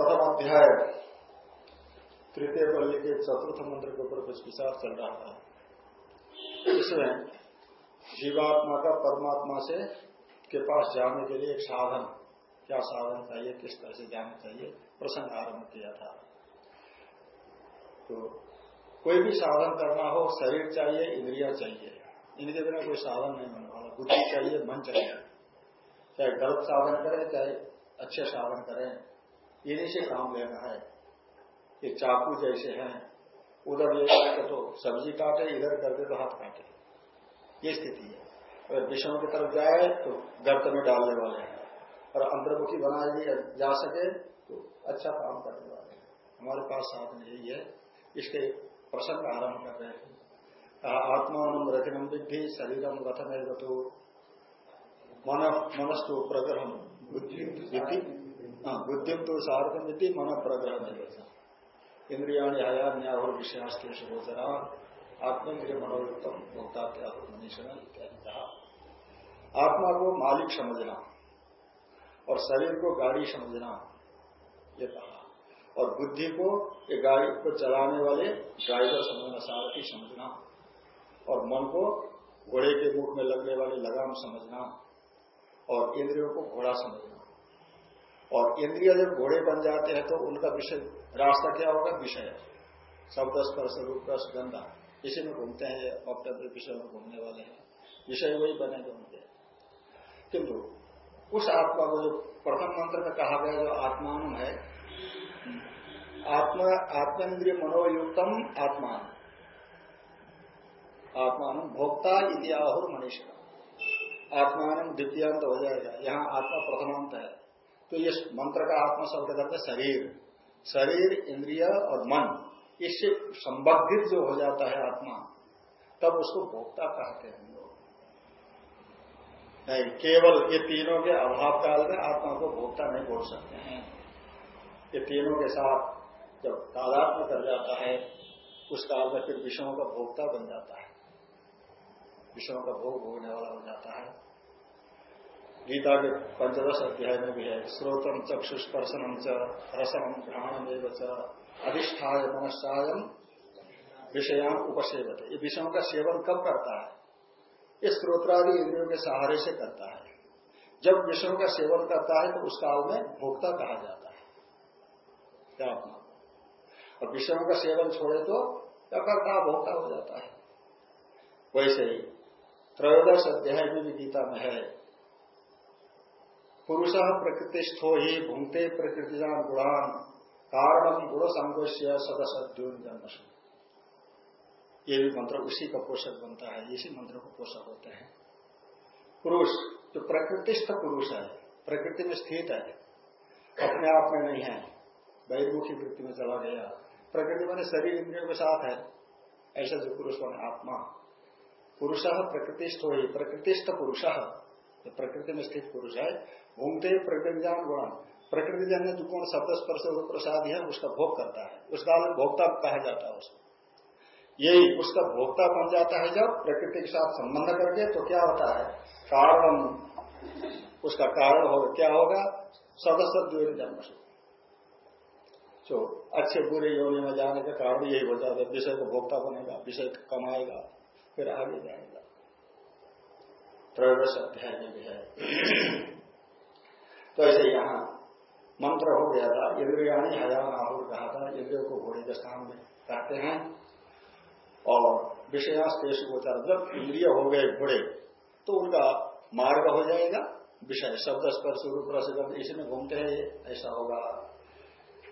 प्रथम अध्याय, तृतीय पल्ली के चतुर्थ मंत्र के ऊपर कुछ विचार चल रहा था। इसमें जीवात्मा का परमात्मा से के पास जाने के लिए एक साधन, क्या साधन चाहिए, किस तरह से जाना चाहिए, प्रसंग आरंभ किया था। तो कोई भी साधन करना हो, शरीर चाहिए, इंद्रिया चाहिए। इनके बिना कोई साधन नहीं होने वाला बुद्धि चाहिए, मन चाहिए। चाहे गलत साधन करें, चाहे अच्छे साधन करें इन्हीं से काम लेना है ये चाकू जैसे हैं उधर ये काटे तो सब्ज़ी काटे इधर कर दे तो हाथ काटे। ये स्थिति है। अगर विषयों की तरफ़ जाए तो गर्त में डालने वाले हैं। और अंतर्मुखी बना लिए जा सके तो अच्छा काम करने वाले हैं। हमारे पास साधन यही है। इसके प्रसंग आरंभ कर रहे हैं। आत्मान रथिनम विद्धि शरीरम रथन तो। मन मनस्तु प्रग्रहम बुद्धि बुद्धि तो सार्थम विद्धि मन प्रग्रह इंद्रिया हया न्याय विषयास्तेश गोचरा आत्मेन्द्रिय मनोयुक्तम भोक्ता त्याग मनीषण इत्यादि कहा आत्मा को मालिक समझना और शरीर को गाड़ी समझना ये कहा और बुद्धि को ये गाड़ी को चलाने वाले ड्राइवर समझना सारथी समझना और मन को घोड़े के मुख में लगने वाले लगाम समझना और इंद्रियों को घोड़ा समझना और इंद्रिय जब घोड़े बन जाते हैं तो उनका विषय, रास्ता क्या होगा? विषय। शब्द स्पर्श रूप रस गंदा इसी में घूमते हैं अपने विषय में घूमने वाले हैं। विषय वही बनेंगे उनके। किंतु उस आत्मा को जो प्रथम मंत्र में कहा गया, जो आत्मान है, आत्मा, आत्मेन्द्रिय मनोयुक्तम आत्मान। आत्मान भोक्ता इति मनीष मनीषा आत्मान द्वितीयांत हो जाएगा। यहाँ आत्मा प्रथमांत है। तो ये मंत्र का आत्मा शब्द करते शरीर। शरीर, इंद्रिय और मन, इससे संबंधित जो हो जाता है आत्मा, तब उसको भोक्ता कहते हैं लोग। नहीं, केवल ये तीनों के अभाव काल में आत्मा को भोक्ता नहीं बोल सकते हैं। ये तीनों के साथ जब तादात्म कर जाता है, उस काल में फिर विषयों का भोक्ता बन जाता है। विषयों का भोग भोगने वाला हो जाता है। गीता के पंचदश अध्याय में भी है श्रोतम चक्षुस्पर्शनम च रसनम घ्राणम च, अधिष्ठाय मनस्ायम विषयान उपसेवते। ये विषयों का सेवन कब करता है? ये स्त्रोत्रादि इंद्रियों के सहारे से करता है। जब विषयों का सेवन करता है तो उस काल में भोक्ता कहा जाता है। क्या और विषयों का सेवन छोड़े तो क्या करता, भोक्ता हो जाता है। वैसे ही त्रयोदश अध्याय में भी गीता में है पुरुष प्रकृतिस्थो ही भूंगते प्रकृतिजान गुणान। कारणम गुण संघोष्य सदसद्योन जन्म ये भी मंत्र उसी का पोषक बनता है, इसी मंत्र को पोषक होते हैं। पुरुष, जो प्रकृतिस्थ पुरुष है, प्रकृति में स्थित है, अपने आप में नहीं है, बहिर्मुखी वृत्ति में चला गया, प्रकृति मैंने शरीर इंद्रियों के साथ है, ऐसा जो पुरुष बने आत्मा। पुरुष प्रकृतिस्थ हो प्रकृतिस्थ पुरुष प्रकृति में स्थित पुरुष है घूमते प्रकृति जान गुण प्रकृति जन्य जो गुण शब्द स्पर्श प्रसाद है, उसका भोग करता है। उस काल में भोक्ता कहा जाता है उसको। यही उसका भोक्ता बन जाता है जब प्रकृति के साथ संबंध करके तो क्या होता है? कारण। उसका कारण होगा क्या होगा? सदस्य द्वेर जन्म से। तो अच्छे बुरे योनि में जाने का कारण यही हो जाता है। विषय को भोक्ता बनेगा, विषय कमाएगा, फिर आगे जाएगा। त्रयोदश अध्याय में भी है। तो ऐसे यहाँ मंत्र हो गया था इंद्रियाणी हयान आहुर कहा था इंद्रियों को घोड़े के स्थान में कहते हैं। और विषयास्तेश गोचर जब इंद्रिय हो गए घोड़े तो उनका मार्ग हो जाएगा, विषय शब्द स्पर्श रूप रसगंध इसमें घूमते हैं ऐसा होगा।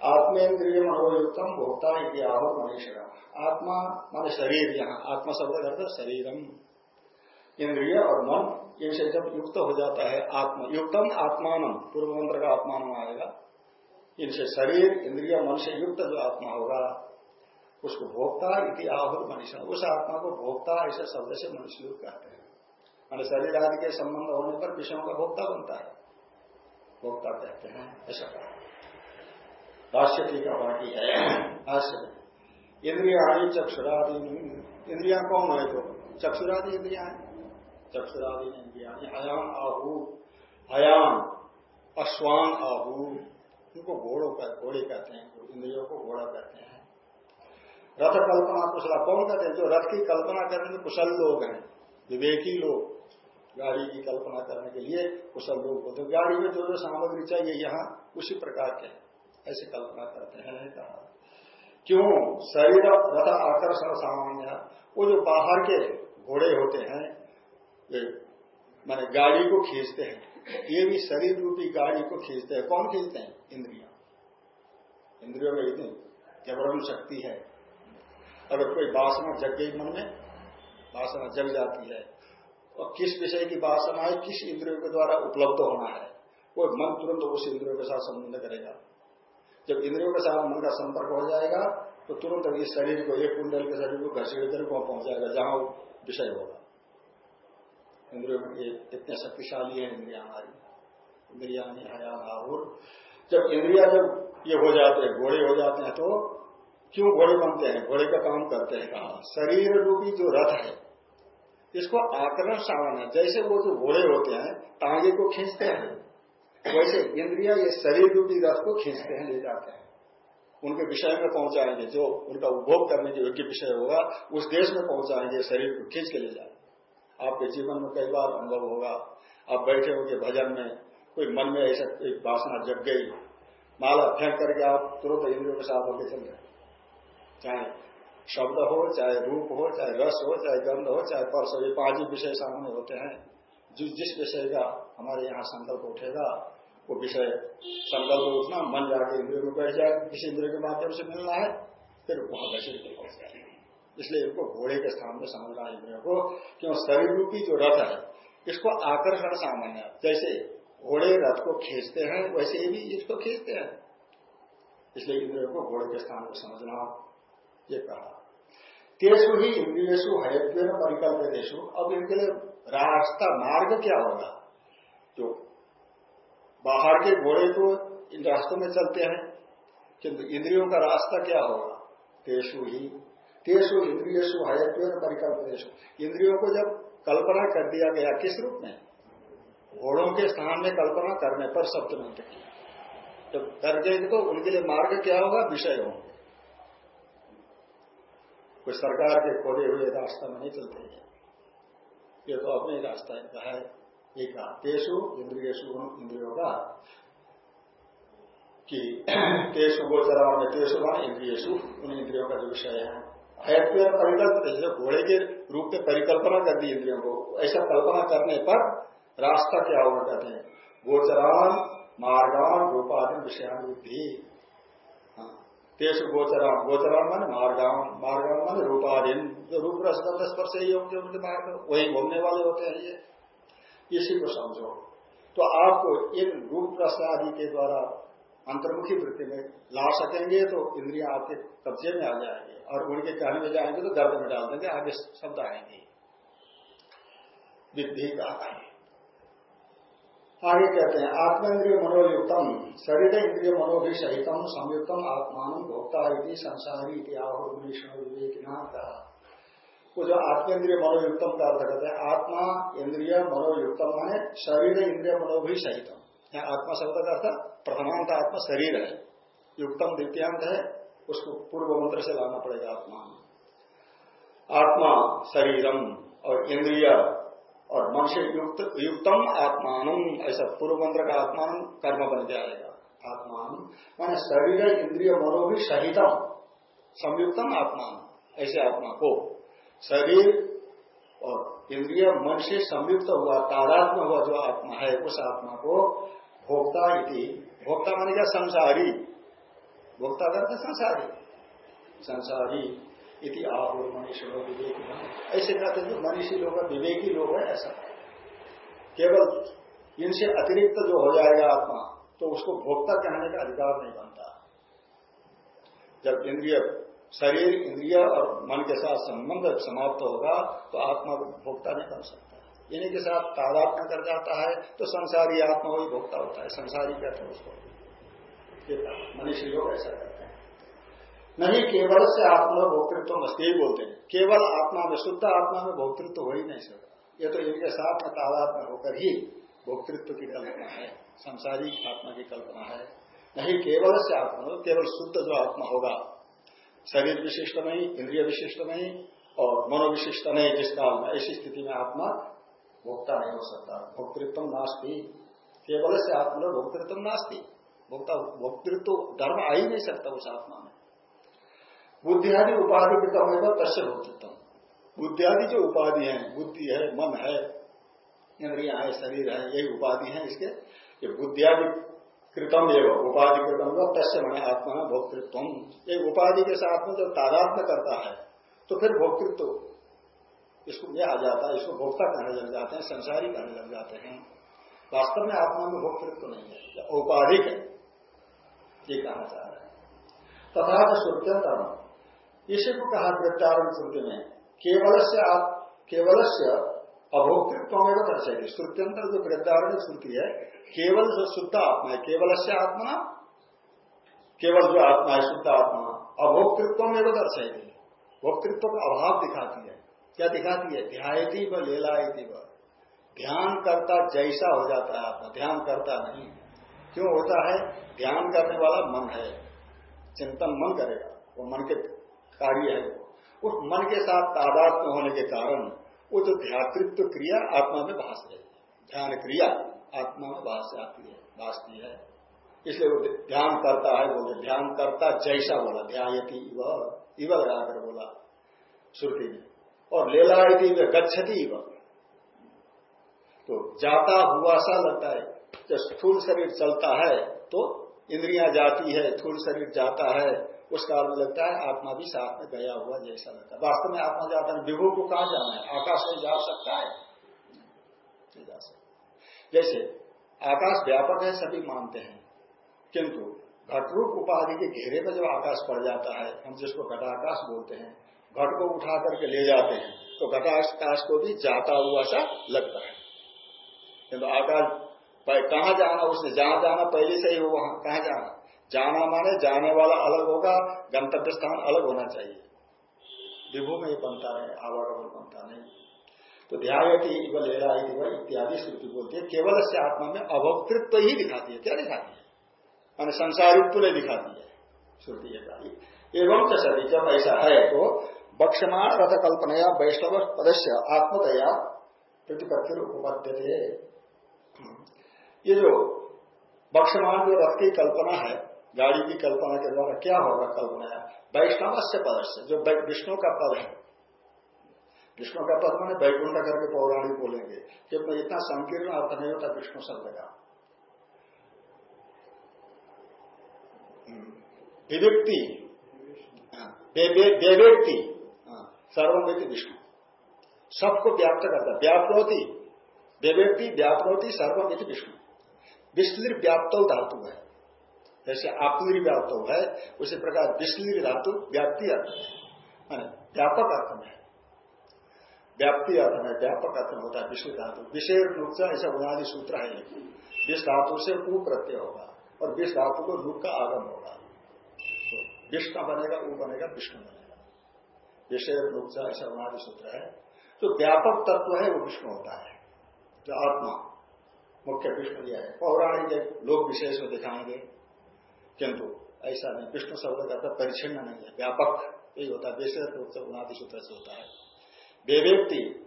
आत्मेन्द्रिय मनोयुक्तम भोक्ता आहो मनीषा आत्मा माने शरीर, यहाँ आत्मा शब्द करते शरीरम। इंद्रिय और मन इनसे जब युक्त हो जाता है आत्मा, युक्तम आत्मान पूर्व मंत्र का आत्मान आएगा। इनसे शरीर, इंद्रिय, मन से युक्त जो आत्मा होगा, उसको भोक्ता इति आहुर मनुष्य उस आत्मा को भोक्ता ऐसे शब्द से मनुष्य लोग कहते हैं। मान शरीर आदि के संबंध होने पर विषयों का भोक्ता बनता है। भोक्ता कहते हैं, ऐसा कहा। भाष्य टीका बाकी है? भाष्य इंद्रिया चक्षुरादि इंद्रिया कौन है तो? चक्षुरादि इंद्रिया चक्षुरादि इंद्रिया हयान आहू हयान अश्वान, आहू। इनको घोड़ों का, घोड़े कहते हैं इंद्रियों को घोड़ा कहते हैं। रथ कल्पना कुशला, कौन कहते हैं? जो रथ की कल्पना करने में कुशल लोग हैं, विवेकी लोग, गाड़ी की कल्पना करने के लिए कुशल लोग होते हैं। गाड़ी में जो जो सामग्री चाहिए, यहाँ उसी प्रकार के ऐसी कल्पना करते हैं कहा क्यों? शरीर रथ आकर्षण सामान्य वो जो बाहर के घोड़े होते हैं माने गाड़ी को खींचते हैं। ये भी शरीर रूपी गाड़ी को खींचते हैं। कौन खींचते हैं? इंद्रिया। इंद्रियों में इतनी जबरन शक्ति है। अगर कोई वासना जग गई मन में, वासना जग जाती है, और किस विषय की वासना है, किस इंद्रियों के द्वारा उपलब्ध होना है, वो मन तुरंत उस इंद्रियों के साथ संबंध करेगा। जब इंद्रियों के साथ मन का संपर्क हो जाएगा तो तुरंत इस शरीर को, एक कुंडल के शरीर को घसीट कर वहाँ पहुँच जाएगा जहाँ विषय होगा। इंद्रियों में इतने शक्तिशाली है, इंद्रिया हमारी। इंद्रिया हया जब इंद्रिया जब ये हो जाते हैं, घोड़े हो जाते हैं तो क्यों घोड़े बनते हैं? घोड़े का काम करते हैं कहा? शरीर रूपी जो रथ है, इसको आकरण सावन है। जैसे वो जो घोड़े होते हैं, टांगे को खींचते हैं, वैसे इंद्रिया ये शरीर रूपी रथ को खींचते हैं, ले जाते हैं। उनके विषय में पहुंचाएँगे, जो उनका उपभोग करने के योग्य विषय होगा, उस देश में पहुंचाएँगे, शरीर को खींच के ले जाए आपके जीवन में कई बार अनुभव होगा। आप बैठे होंगे भजन में, कोई मन में ऐसा एक वासना जग गई, माला फेंक करके आप तुरंत इंद्रियों के साथ होकर चल गए चाहे शब्द हो, चाहे रूप हो, चाहे रस हो, चाहे गंध हो, चाहे पर्स हो, ये पाँच ही विषय सामने होते हैं। जिस जिस विषय का हमारे यहाँ संकल्प उठेगा, वो विषय संकल्प उठना, मन जाके इंद्रियों में बैठ जाए, किसी इंद्रियों के माध्यम से मिलना है, फिर वहाँ के पहुँच जाए इसलिए इनको घोड़े के स्थान में समझना इंद्रियों को क्यों शरीर रूपी जो रथ है, इसको आकर्षण सामान्य जैसे घोड़े रथ को खींचते हैं, वैसे ही इसको खींचते हैं। इसलिए इंद्रियों को घोड़े के स्थान में समझना, ये कहा। तेसु ही इंद्रियु हयत्व परिकल्प देशु अब इनके लिए रास्ता मार्ग क्या होगा? जो बाहर के घोड़े को इन रास्तों में चलते हैं, किंतु इंद्रियों का रास्ता क्या होगा? तेसु ही तेसु इंद्रियु हयत्व परिकल्प देशु इंद्रियों को जब कल्पना कर दिया गया, किस रूप में? घोड़ों के स्थान में कल्पना करने पर सप्तमंत्र की जब कर गए तो उनके लिए मार्ग क्या होगा? विषय होंगे। कोई सरकार के खोले हुए रास्ता में नहीं चलते हैं। ये तो अपने रास्ता है एक तेसु, इंद्रियसु इंद्रियों का कि तेसु गोचरा में तेसु मान इंद्रियसु, उन इंद्रियों का जो विषय है। हयत्व परिकल्प जैसे घोड़े के रूप में परिकल्पना कर दी इंद्रियों को, ऐसा कल्पना करने पर रास्ता क्या होगा कहते हैं? गोचरान, मार्गान रूपाधि विषयानुद्धि तेज गोचरा गोचरा मन मार्गाम मार्गाम मन रूपाधीन जो रूप रसगंध स्पर्श ही होंगे उनके मार्ग। वही घूमने वाले होते हैं ये। इसी को समझो। तो आपको इन रूप रस आदि के द्वारा अंतर्मुखी वृत्ति में ला सकेंगे तो इंद्रिया आपके कब्जे में आ जाएँगे और उनके कहने में जाएँगे तो गर्द में डाल देंगे, आगे शब्द आएँगे। विद्धि का आगे कहते हैं आत्मेन्द्रिय मनोयुक्तम, शरीर इंद्रिय मनो भी सहितम संयुक्तम आत्मान भोक्ता संसारी विवेकना कहा वो जो आत्मेन्द्रिय मनोयुक्तम का अर्थ कहते हैं, आत्मा इंद्रिय मनोयुक्तम माने शरीर इंद्रिय मनो भी सहितम यहाँ आत्मा शब्द का अर्थ प्रथमांत आत्मा शरीर है, युक्तम द्वितीयांत है, उसको पूर्व मंत्र से लाना पड़ेगा आत्मा। आत्मा शरीरम और इंद्रिय और मन से युक्त, युक्तम आत्मान ऐसा पूर्व मंत्र का आत्मान कर्म बन जाएगा। आत्मान, माने शरीर, इंद्रिय, मनो भी सहितम, संयुक्तम आत्मान, ऐसे आत्मा को। शरीर और इंद्रिय मन से संयुक्त हुआ तादात्म हुआ जो आत्मा है, उस आत्मा को भोक्ता भोक्ता माने क्या संसारी। भोक्ता करते संसारी। संसारी इति आप मनीषी लोग विवेकी ऐसे कहते हैं जो मनीषी लोग विवेकी लोग है, ऐसा। केवल इनसे अतिरिक्त जो हो जाएगा आत्मा तो उसको भोक्ता कहने का अधिकार नहीं बनता। जब इंद्रिय, शरीर, इंद्रिय और मन के साथ संबंध समाप्त होगा तो आत्मा को भोक्ता नहीं बन सकता। इन्हीं के साथ तादात्म कर जाता है तो संसारी आत्मा वही भोक्ता होता है, संसारी कहते हैं उसको? मनुष्य लोग ऐसा करते हैं। नहीं, केवल से आत्मा भोक्तृत्व मस्ती बोलते हैं, केवल आत्मा में, शुद्ध आत्मा में भोक्तृत्व हो ही नहीं सकता। ये तो इनके साथ में तादात्म होकर ही भोक्तृत्व की कल्पना है, संसारी आत्मा की कल्पना है। नहीं, केवल से आत्मा केवल शुद्ध जो आत्मा होगा, शरीर विशिष्ट नहीं, इंद्रिय विशिष्ट नहीं और मनोविशिष्ट नहीं जिस काल में ऐसी स्थिति में आत्मा भोक्ता नहीं हो सकता। भोक्तृत्व नास्ती। केवल से आत्मा भोक्तृत्व नास्ती। भोक्ता, भोक्तृत्व, धर्म आ ही नहीं सकता उस आत्मा में। बुद्धि आदि उपाधि के कम होगा तस्य भोक्तृत्व बुद्धि आदि जो उपाधि है, बुद्धि है, मन है, इंद्रिया है, शरीर है, यही उपाधि है इसके। ये बुद्धियादि कृतम एवं उपाधि कृतम व तस्य मैंने आत्मा भोक्तृत्व एक उपाधि के साथ में जब तादात्म करता है तो फिर भोक्तृत्व इसको ये आ जाता है, इसको भोक्ता कहने लग जाते हैं, संसारी कहने लग जाते हैं। वास्तव में आत्मा में भोक्तृत्व नहीं है औपाधिक है, ये कहना चाह रहे हैं। तथा श्रुत्यंतर इसी को कहा वृत्तारण श्रुति में केवल से आप केवल से अभोक्तृत्व में दर्शेगी श्रुत्यंतर जो वृद्धारण श्रुति है, केवल जो शुद्ध आत्मा है केवल से आत्मा, केवल जो आत्मा है, शुद्ध आत्मा, अभोक्तृत्व में वो दर्शाएगी भोक्तृत्व का अभाव दिखाती है। क्या दिखाती है? ध्यायती व लेलायती व। ध्यान करता जैसा हो जाता है आत्मा, ध्यान करता नहीं क्यों होता है? ध्यान करने वाला मन है। चिंतन मन करेगा, वो मन के कार्य है उस मन के साथ तादात्म होने के कारण वो जो ध्यातृत्व क्रिया आत्मा में भाष रही ध्यान क्रिया आत्मा में भाष आती है भाषती है। इसलिए वो ध्यान करता है बोले ध्यान करता जैसा बोला, ध्यायती इव इव लगाकर बोला, श्रुति में। और लेलायती व गच्छती तो जाता हुआ सा लगता है, जब स्थूल शरीर चलता है तो इंद्रियाँ जाती है, स्थूल शरीर जाता है, उस काल में लगता है आत्मा भी साथ में गया हुआ जैसा लगता है। वास्तव में आत्मा जाता है, विभू को कहा जाना है? आकाश में जा सकता है? जा सकता। जैसे आकाश व्यापक है, सभी मानते हैं, किंतु घटरूप उपाधि के घेरे में जब आकाश पड़ जाता है, हम जिसको घटाकाश बोलते हैं घट को उठा करके ले जाते हैं तो घटाकाश को भी जाता हुआ सा लगता है। किंतु आकाश कहा जाना उसने? जहाँ जाना, पहले से ही हो वहाँ, कहा जाना? जाना माने जाने वाला अलग होगा, गंतव्य स्थान अलग होना चाहिए। विभू में ही बनता है, आवागमन बनता नहीं। तो ध्यायती इव लेला इत्यादि श्रुति बोलती है, केवल से आत्मा में अभोक्तृत्व ही दिखाती है क्या दिखाती है मान संसारित्व ने दिखाती है श्रुति एवं च सभी, जब ऐसा है तो बक्षमाण रथ कल्पनया वैष्णव पदस्य आत्मतया प्रतिपत्ति उपपद्य ये जो बक्षमाण जो रथ की कल्पना है, गाड़ी की कल्पना के द्वारा क्या होगा कल्पना वैष्णव से पदस्य, जो विष्णु का पद है। विष्णु का पद मैंने वैकुंठ करके पौराणिक बोलेंगे। क्योंकि इतना संकीर्ण अर्थ नहीं होता विष्णु शब्द का। विव्यक्ति व्यक्ति सर्वव्यक्ति विष्णु? सबको व्याप्त करता व्यक्ति व्याप्त होती सर्वमिति विष्णु। विष्णु व्याप्त धातु है। जैसे आत्मरी व्याप्त है, उसी प्रकार विष्णु धातु व्याप्ति अर्थ है। व्यापक अर्थ में व्याप्ति अर्थ में, व्यापक अर्थ में होता है विश्व धातु। विशेष रूप से ऐसा बुनियादी सूत्र है विष धातु से ऊ प्रत्यय होगा और विष धातु को रूप का आगम होगा। तो विष्णु बनेगा ऊ बनेगा, विष्णु बनेगा। विषय से ऐसा सूत्र है जो व्यापक तत्व है, वो विष्णु होता है, जो आत्मा, मुख्य विष्णु यह है। पौराणिक लोग विशेष में दिखाएँगे, किंतु ऐसा नहीं, विष्णु शब्द का परिचिन्न नहीं है, व्यापक यही होता है, विशेष रूप से बुनियादी सूत्र से होता है। व्यक्ति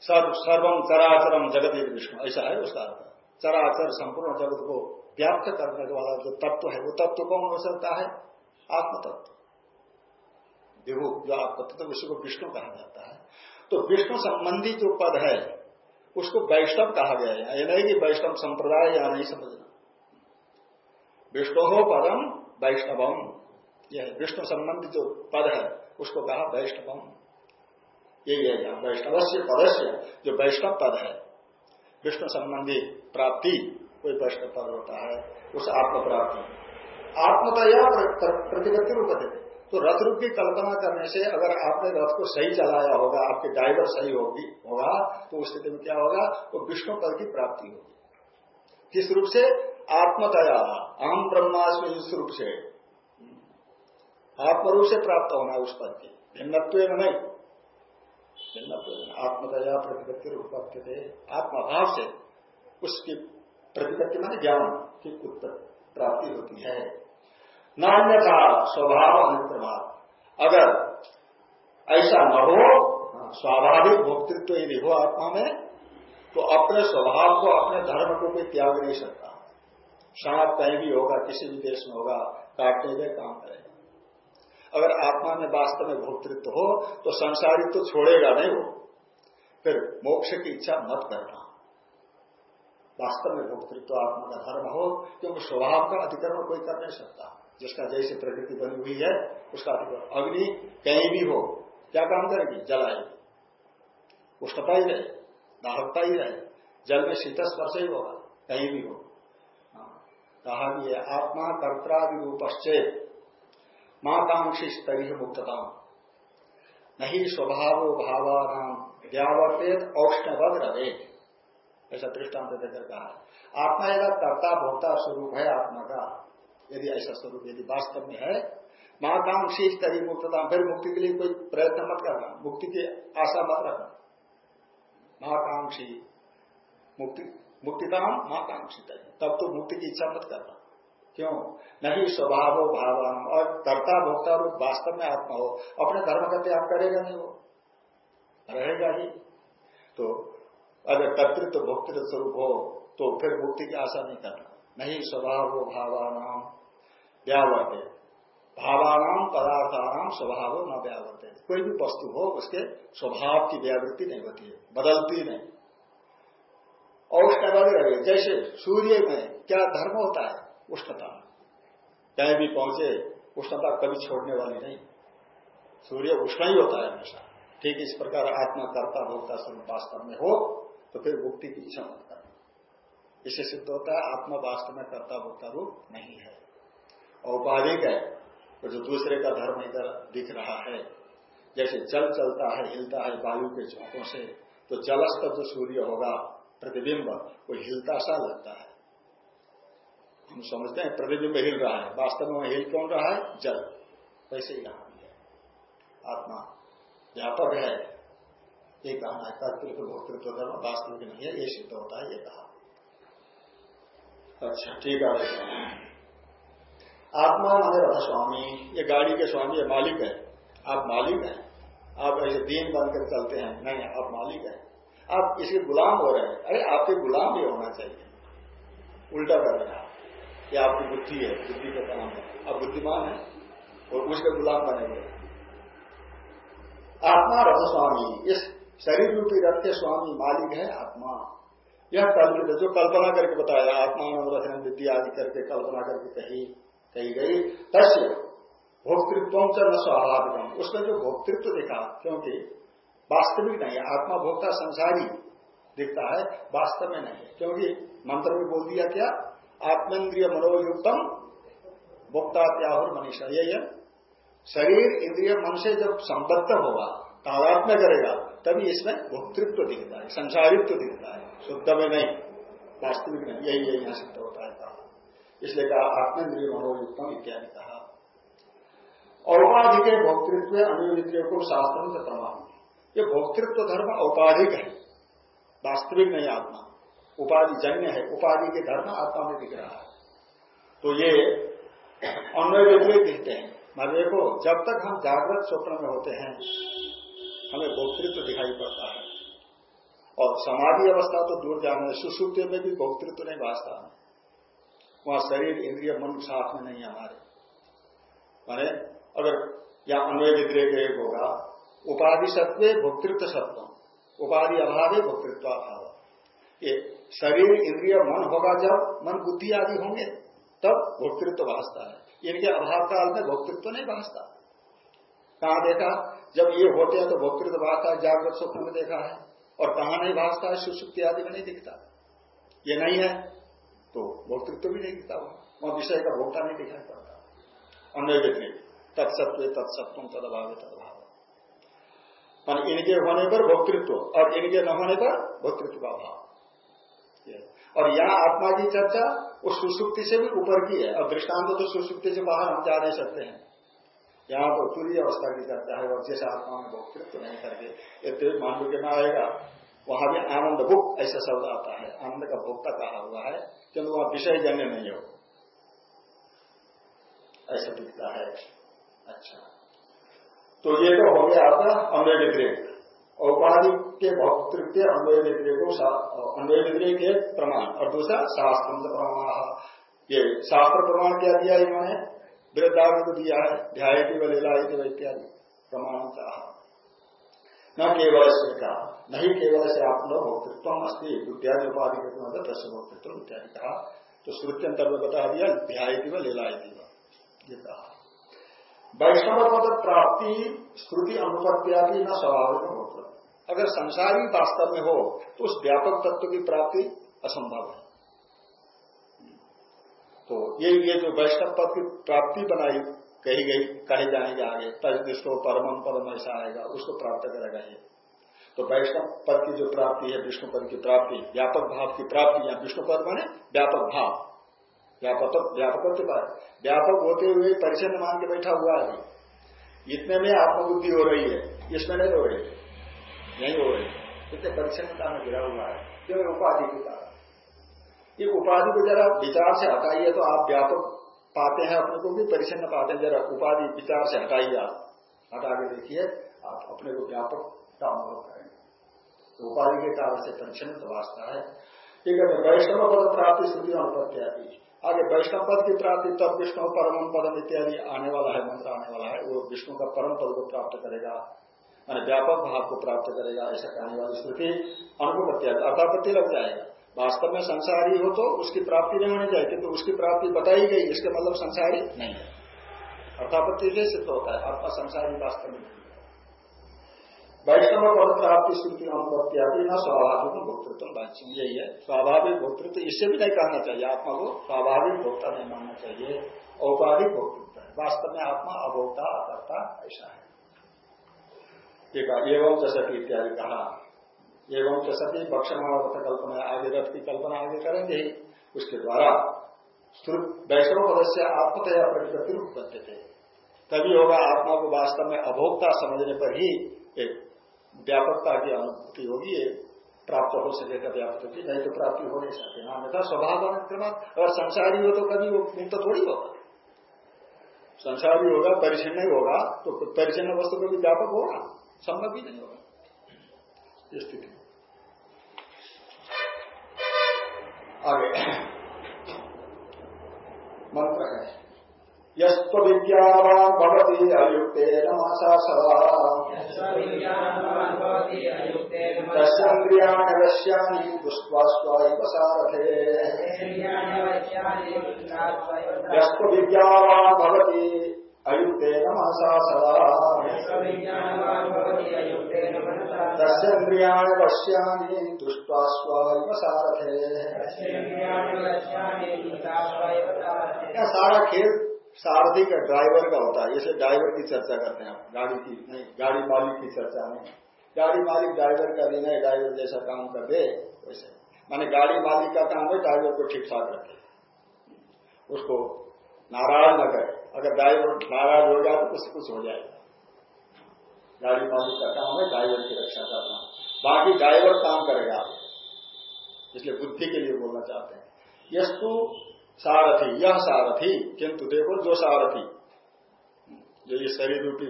सर्व सर्वम चराचरम जगत एक विष्णु, ऐसा है उसका अर्थ। चराचर संपूर्ण जगत को व्याप्त करने वाला जो तत्व है, वो तत्व कौन हो सकता है? आत्म तत्व विभु जो आत्म तत्व विश्व को विष्णु कहा जाता है। तो विष्णु संबंधी जो पद है, उसको वैष्णव कहा गया है। यह नहीं कि वैष्णव संप्रदाय या नहीं समझना। विष्णु हो पदम वैष्णवम। यह विष्णु संबंधी जो पद है, उसको कहा वैष्णवम। यही है यहाँ वैष्णवस्य पदस्य जो वैष्णव पद है, विष्णु संबंधी प्राप्ति कोई वैष्णव पद होता है, उस आत्म प्राप्ति आत्मतया प्रतिगति रूप थे तो रथ रूप की कल्पना करने से अगर आपने रथ को सही चलाया होगा, आपके ड्राइवर सही होगी, होगा तो उस स्थिति में क्या होगा? वो विष्णु पद की प्राप्ति होगी। किस रूप से? आत्मतया। आम ब्रह्मास्म इस रूप से। आत्मरूप से प्राप्त होना उस पद की। भिन्नत्व नहीं। भिन्नत्व आत्मतया प्रतिपत्ति रूप थे आत्मभाव से उसकी प्रतिपत्ति माने ज्ञान की प्राप्ति होती है। नान्य था स्वभाव अनुप्रभाव। अगर ऐसा न हो स्वाभाविक भोक्तृत्व यदि हो आत्मा में तो अपने स्वभाव को, अपने धर्म को कोई त्याग नहीं सकता। सांप कहीं भी होगा, किसी भी देश में होगा, काटने में काम करेगा। अगर आत्मा में वास्तव में भोक्तृत्व हो तो संसारी तो छोड़ेगा नहीं वो। फिर मोक्ष की इच्छा मत करना। वास्तव में भोक्तृत्व आत्मा का धर्म हो, क्योंकि स्वभाव का अधिकरण कोई कर नहीं सकता। जिसका जैसे प्रकृति बनी हुई है उसका अग्नि कहीं भी हो क्या काम करेगी? जलाएगी उष्णता ही रहे दाहकता ही रहे। जल में शीत स्पर्श ही होगा कहीं भी हो। हाँ, कहा कि है आत्मा कर्ता विरूपश्चेत माकांक्षी स्तरीय मुक्तता। नहीं स्वभाव भावान व्यावर्तित औष्णवद रहे ऐसा दृष्टांत देकर कहा आत्मा यदा कर्ता भोक्ता स्वरूप है आत्मा का यदि ऐसा स्वरूप यदि वास्तव में है, महाकांक्षी तरी मुक्तता फिर मुक्ति के लिए कोई प्रयत्न मत करना, मुक्ति की आशा मत रखना। महाकांक्षी, मुक्ति मुक्तिकाम महाकांक्षी तरी तब तो मुक्ति की इच्छा मत करना। क्यों? नहीं स्वभाव हो भावान, और कर्ता भोक्ता रूप वास्तव में आत्मा हो, अपने धर्म का त्याग करेगा नहीं वो। रहेगा ही। तो अगर कर्तृत्व भोक्तृत्व स्वरूप हो तो फिर मुक्ति की आशा नहीं करना। नहीं स्वभाव हो भावानाम व्यावर्ते भावानाम पदार्थानाम स्वभाव न व्यावर्ते कोई भी वस्तु हो, उसके स्वभाव की व्यावृत्ति नहीं होती है, बदलती नहीं। और उसका रहे जैसे सूर्य में क्या धर्म होता है? उष्णता। कहीं भी पहुँचे, उष्णता कभी छोड़ने वाली नहीं। सूर्य उष्ण ही होता है हमेशा। ठीक इस प्रकार आत्मा कर्ता, भोक्ता, स्वरूप वास्तव में हो तो फिर मुक्ति की इच्छा मत करना इसे सिद्ध होता है आत्मा वास्तव में कर्ता भोक्ता रूप नहीं है। औपाधिक है तो जो दूसरे का धर्म इधर दिख रहा है, जैसे जल चलता है, हिलता है वायु के झोंकों से तो जलस्तर जो सूर्य होगा, प्रतिबिंब, वो हिलता सा लगता है। हम समझते हैं प्रतिबिंब हिल रहा है। वास्तव में हिल कौन रहा है? जल। वैसे ही रहा है। आत्मा व्यापक है। ये कहना है कर्तृत्व भोक्तृत्व धर्म वास्तविक नहीं है, ये सिद्ध होता है, ये कहा। अच्छा ठीक है आत्मा माने रथ स्वामी, ये गाड़ी के स्वामी ये मालिक है। आप मालिक हैं। आप ऐसे दीन बनकर चलते हैं। नहीं, आप मालिक हैं। आप इसके गुलाम हो रहे हैं। अरे, आपके गुलाम भी होना चाहिए। उल्टा कर रहे हैं ये आपकी बुद्धि है, बुद्धि का काम है। आप बुद्धिमान है और उसके गुलाम बनेंगे। आत्मा रथ स्वामी, इस शरीर रूपी रथ के स्वामी मालिक है आत्मा। यह कल्पित जो कल्पना करके बताया, आत्मा रथन विद्या आदि करके कल्पना करके कही कही गई, तस्य भोक्तृत्व च न स्वाभाविक। उसमें जो भोक्तृत्व दिखा, क्योंकि वास्तविक नहीं आत्मा भोक्ता संसारी दिखता है, वास्तव में नहीं क्योंकि मंत्र में बोल दिया क्या? आत्मेन्द्रिय मनोयुक्तम भोक्ता त्याहुर मनीषा। यही है शरीर, इंद्रिय, मन से जब संबद्ध होगा, तादात्म्य करेगा तभी इसमें भोक्तृत्व दिखता है संसारित्व दिखता है। शुद्ध में नहीं, वास्तविक नहीं, यही यही यहाँ सिद्ध होता है इसलिए कहा आत्मेन्द्रिय मनोयुक्तम इत्यादि कहा। औपाधिक भोक्तृत्व अनुयोजित को शास्त्र से प्रमाण ये भोक्तृत्व धर्म औपाधिक है, वास्तविक नहीं आत्मा। उपाधि जन्य है, उपाधि के धर्म आत्मा में दिख रहा है। तो ये अन्वय दिखते हैं। मैं देखो, जब तक हम जागृत स्वप्न में होते हैं हमें भोक्तृत्व दिखाई पड़ता है। और समाधि अवस्था तो दूर जाने सुसुप्ति में भी भोक्तृत्व नहीं भाजता है वहाँ शरीर, इंद्रिय, मन साथ में नहीं हमारे। माने अगर या अन्वय विद्रेक होगा, उपाधि सत्व भोक्तृत्व सत्व उपाधि अभाव है भोक्तृत्व अभाव। ये शरीर, इंद्रिय, मन होगा जब, मन बुद्धि आदि होंगे, तब भोक्तृत्व भाजता है। इनके अभाव काल में भोक्तृत्व नहीं भाजता कहा देखा? जब ये होते हैं तो भोक्तृत्व भाषता है, जागृत स्वप्न में देखा है। और कहा नहीं भाषता है? सुसुप्ति आदि में नहीं दिखता। ये नहीं है तो भोक्तृत्व भी नहीं दिखता वहाँ। विषय का भोक्ता नहीं, दिखाई पड़ता। अन्य व्यक्ति तत्सत्व तत्सत्व तदभाव तदभाव। मान इनके होने पर भोक्तृत्व। और इनके न होने पर भोक्तृत्व का भाव और यहाँ आत्मा की चर्चा उस सुसुप्ति से भी ऊपर की है। और दृष्टांत तो सुसुप्ति से बाहर हम जा नहीं सकते हैं। यहाँ तो पूरी अवस्था की चर्चा है। और जैसे आत्मा में भोक्तृत्व नहीं करके। ये मांडू के में आएगा, वहाँ भी आनंद भुक्त ऐसा शब्द आता है। आनंद का भोक्ता कहा हुआ है क्योंकि वहाँ विषय जन्य नहीं हो। ऐसा दिखता है। अच्छा। तो ये तो हो गया आपका अन्वय व्यतिरेक औपाधिक के भोक्तृत्व अन्वय व्यतिरेक अन्वय व्यतिरेक के प्रमाण। और दूसरा शास्त्र प्रमाण। ये शास्त्र प्रमाण क्या दिया इन्होंने? वृद्धार्थ को दिया है ध्यायती व लीलायती इत्यादि प्रमाण चाह न केवल से कहा नहीं केवल से आप भोक्तृत्व अस्थित इत्यादि उपाधि के मतलब दस भोक्तृत्व इत्यादि कहा तो श्रुति अंतर्गत बता दिया ध्यायती व लीलायती ये कहा वैष्णव पद प्राप्ति श्रुति अनुपत्या न स्वाभाविक होता अगर संसारी वास्तव में हो तो उस व्यापक तत्व की प्राप्ति असंभव है। तो ये ये जो वैष्णव पद की प्राप्ति बनाई, कही गई, कहे जाएँगे आगे जिसको परम परम ऐसा आएगा, उसको प्राप्त करेगा ये तो वैष्णव पद की जो प्राप्ति है, विष्णु पद की प्राप्ति, व्यापक भाव की प्राप्ति, या विष्णु पद माने व्यापक भाव। व्यापक व्यापक के बाद, व्यापक होते हुए परिचन्न मान के बैठा हुआ है। इतने में आत्मबुद्धि हो रही है, इसमें नहीं हो रही नहीं हो रही इतने परिचन्नता में गिरा हुआ है, क्यों? उपाधि के कारण। ये उपाधि को जरा विचार से हटाइए तो आप व्यापक पाते हैं, अपने को भी परिचन्न पाते हैं। जरा उपाधि विचार से हटाइए आप। हटा के देखिए, आप अपने को व्यापक का अनुभव करेंगे। तो उपाधि के कारण से परिचन्न तो वास्ता है। ठीक है, वैष्णव पद प्राप्ति श्रुति अनुपत्यादि आगे, वैष्णव पद की प्राप्ति तब विष्णु परम पदम इत्यादि आने वाला है, मंत्र आने वाला है। वो विष्णु का परम पद को प्राप्त करेगा मैंने व्यापक भाव को प्राप्त करेगा, ऐसा कहने वाली श्रुति अनुपत्या अर्थापत्ति लग जाएगा। वास्तव में संसारी हो तो उसकी प्राप्ति नहीं होनी चाहिए किंतु उसकी प्राप्ति बताई गई, इसके मतलब संसारी नहीं है। अर्थापत्ति से सिद्ध होता है आत्मा संसारी वास्तव में वैष्णव पद प्राप्ति स्मृति अनुपत्ति न स्वाभाविक भोक्तृत्व वाच्य यही है। स्वाभाविक भोक्तृत्व, इससे भी नहीं कहना चाहिए, आत्मा को स्वाभाविक भोक्ता नहीं मानना चाहिए, औपाधिक भोक्तृत्व है। वास्तव में आत्मा अभोक्ता, अकर्ता, ऐसा है। एवं जैसा इत्यादि कहा एवं तो सती बक्षमावर्त कल्पना आगे रथ की कल्पना आगे करेंगे। ही उसके द्वारा वैष्णव पदस्य आत्मतया प्रतिपत्ति उत्पत्ति थे। तभी होगा आत्मा को वास्तव में अभोक्ता समझने पर ही एक व्यापकता की अनुभूति होगी प्राप्त हो सकेगा व्याप्त की नहीं तो प्राप्ति हो नहीं सकती। नाम था स्वभाव अगर संसारी हो तो कभी वो मुक्त थोड़ी होगा। संसारी होगा परिचन्न होगा तो परिचन्न वस्तु को भी व्यापक होगा संभव ही नहीं होगा। स्थिति आगे मंत्र है यस्व विज्ञानवान भवती अयुक्ते नमासा सदा वश्यानि सारथे यस्व विज्ञानवान भवती अयुक्ते नमासा सदा। सारा खेल सारथी का ड्राइवर का होता है? जैसे ड्राइवर की चर्चा करते हैं आप। गाड़ी की नहीं, गाड़ी मालिक की चर्चा नहीं। गाड़ी मालिक ड्राइवर का दिन है, ड्राइवर जैसा काम कर दे, वैसे। माने गाड़ी मालिक का काम है, ड्राइवर को ठीक ठाक रखे। उसको नाराज़ न करे। अगर ड्राइवर नाराज़ हो गया तो कुछ कुछ हो जाएगा। गाड़ी मालिक का काम है ड्राइवर की रक्षा करना बाकी ड्राइवर काम करेगा। इसलिए बुद्धि के लिए बोलना चाहते हैं। यस्तु सारथी, यह सारथी, किंतु देखो जो सारथी, जो ये शरीर रूपी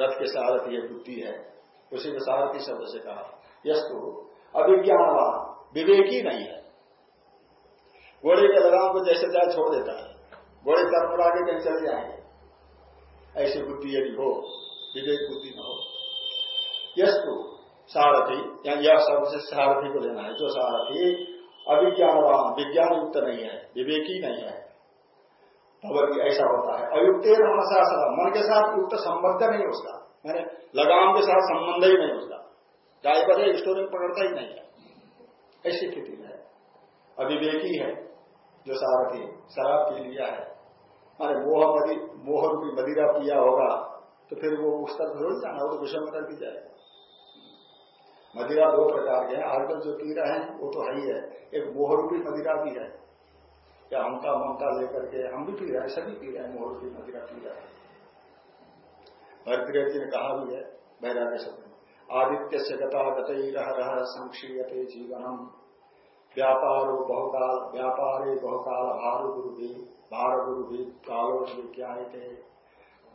रथ के सारथी है, बुद्धि है, उसी में सारथी शब्द से कहा। यस्तु अभिज्ञानवान, विवेकी नहीं है। घोड़े के लगाम को जैसे चाहे छोड़ देता है। घोड़े कर्म के कहीं चले जाएँगे ऐसी बुद्धि यदि हो, विवेक बुद्धि न हो, यस्तु सारथी, या यह शब्द सारथी को लेना है, जो सारथी अभिज्ञानवान विज्ञान युक्त नहीं है, विवेकी नहीं है, भगवती ऐसा होता है। अयुक्त मनसा मन के साथ युक्त संबंध नहीं उसका। मैंने लगाम के साथ संबंध ही नहीं उसका। गाय बजे स्टोरी पकड़ता ही नहीं है। ऐसी स्थिति में अविवेकी है, जो सारथी शराब पी लिया है माने मोह मदी, मोह रूपी मदिरा पिया होगा तो फिर वो उस तक थोड़ी जाना वो तो विषम कर दी जाएगा मदिरा दो प्रकार के हैं, आजकल जो पी रहे हैं, वो तो है ही है। एक मोहरूपी मदिरा भी है। क्या हमका ममता लेकर के हम भी पी रहे हैं, सभी पी रहे हैं मोहरूपी मदिरा पी रहे हैं। भरप्रिय जी ने कहा भी है बैराग्य शब्द आदित्य से गता गत रह रह संक्षीयते जीवनम। व्यापारो बहुकाल, व्यापारे बहुकाल भार गुरु भी भार गुरु भी कालो विज्ञाते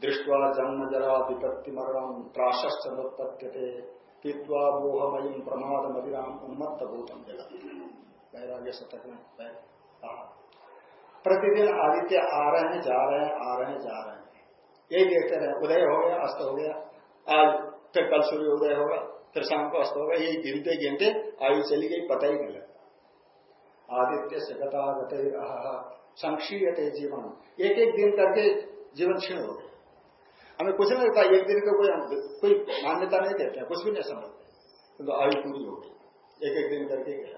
दृष्टवा जन्म जरा विपत्ति मरणम त्राशस्य थे पीत्वा मोहमयी प्रमाद मदिराम उन्मत्त भूतम जगत। वैराग्य शतक में कहा प्रतिदिन आदित्य आ रहे हैं, जा रहे हैं, आ रहे हैं, जा रहे हैं। यही देखते रहे, उदय हो गया, अस्त हो गया। आज फिर कल सूर्य उदय होगा, फिर शाम को अस्त होगा, यही गिनते गिनते आयु चली गई, पता ही नहीं लगा आदित्य से गता गते संक्षीयते जीवन। एक एक दिन करके जीवन क्षीण हो गया। हमें कुछ नहीं होता, एक दिन का कोई कोई मान्यता नहीं देते, कुछ भी नहीं समझते। किंतु तो आयु पूरी हो गई। एक एक दिन करके गया।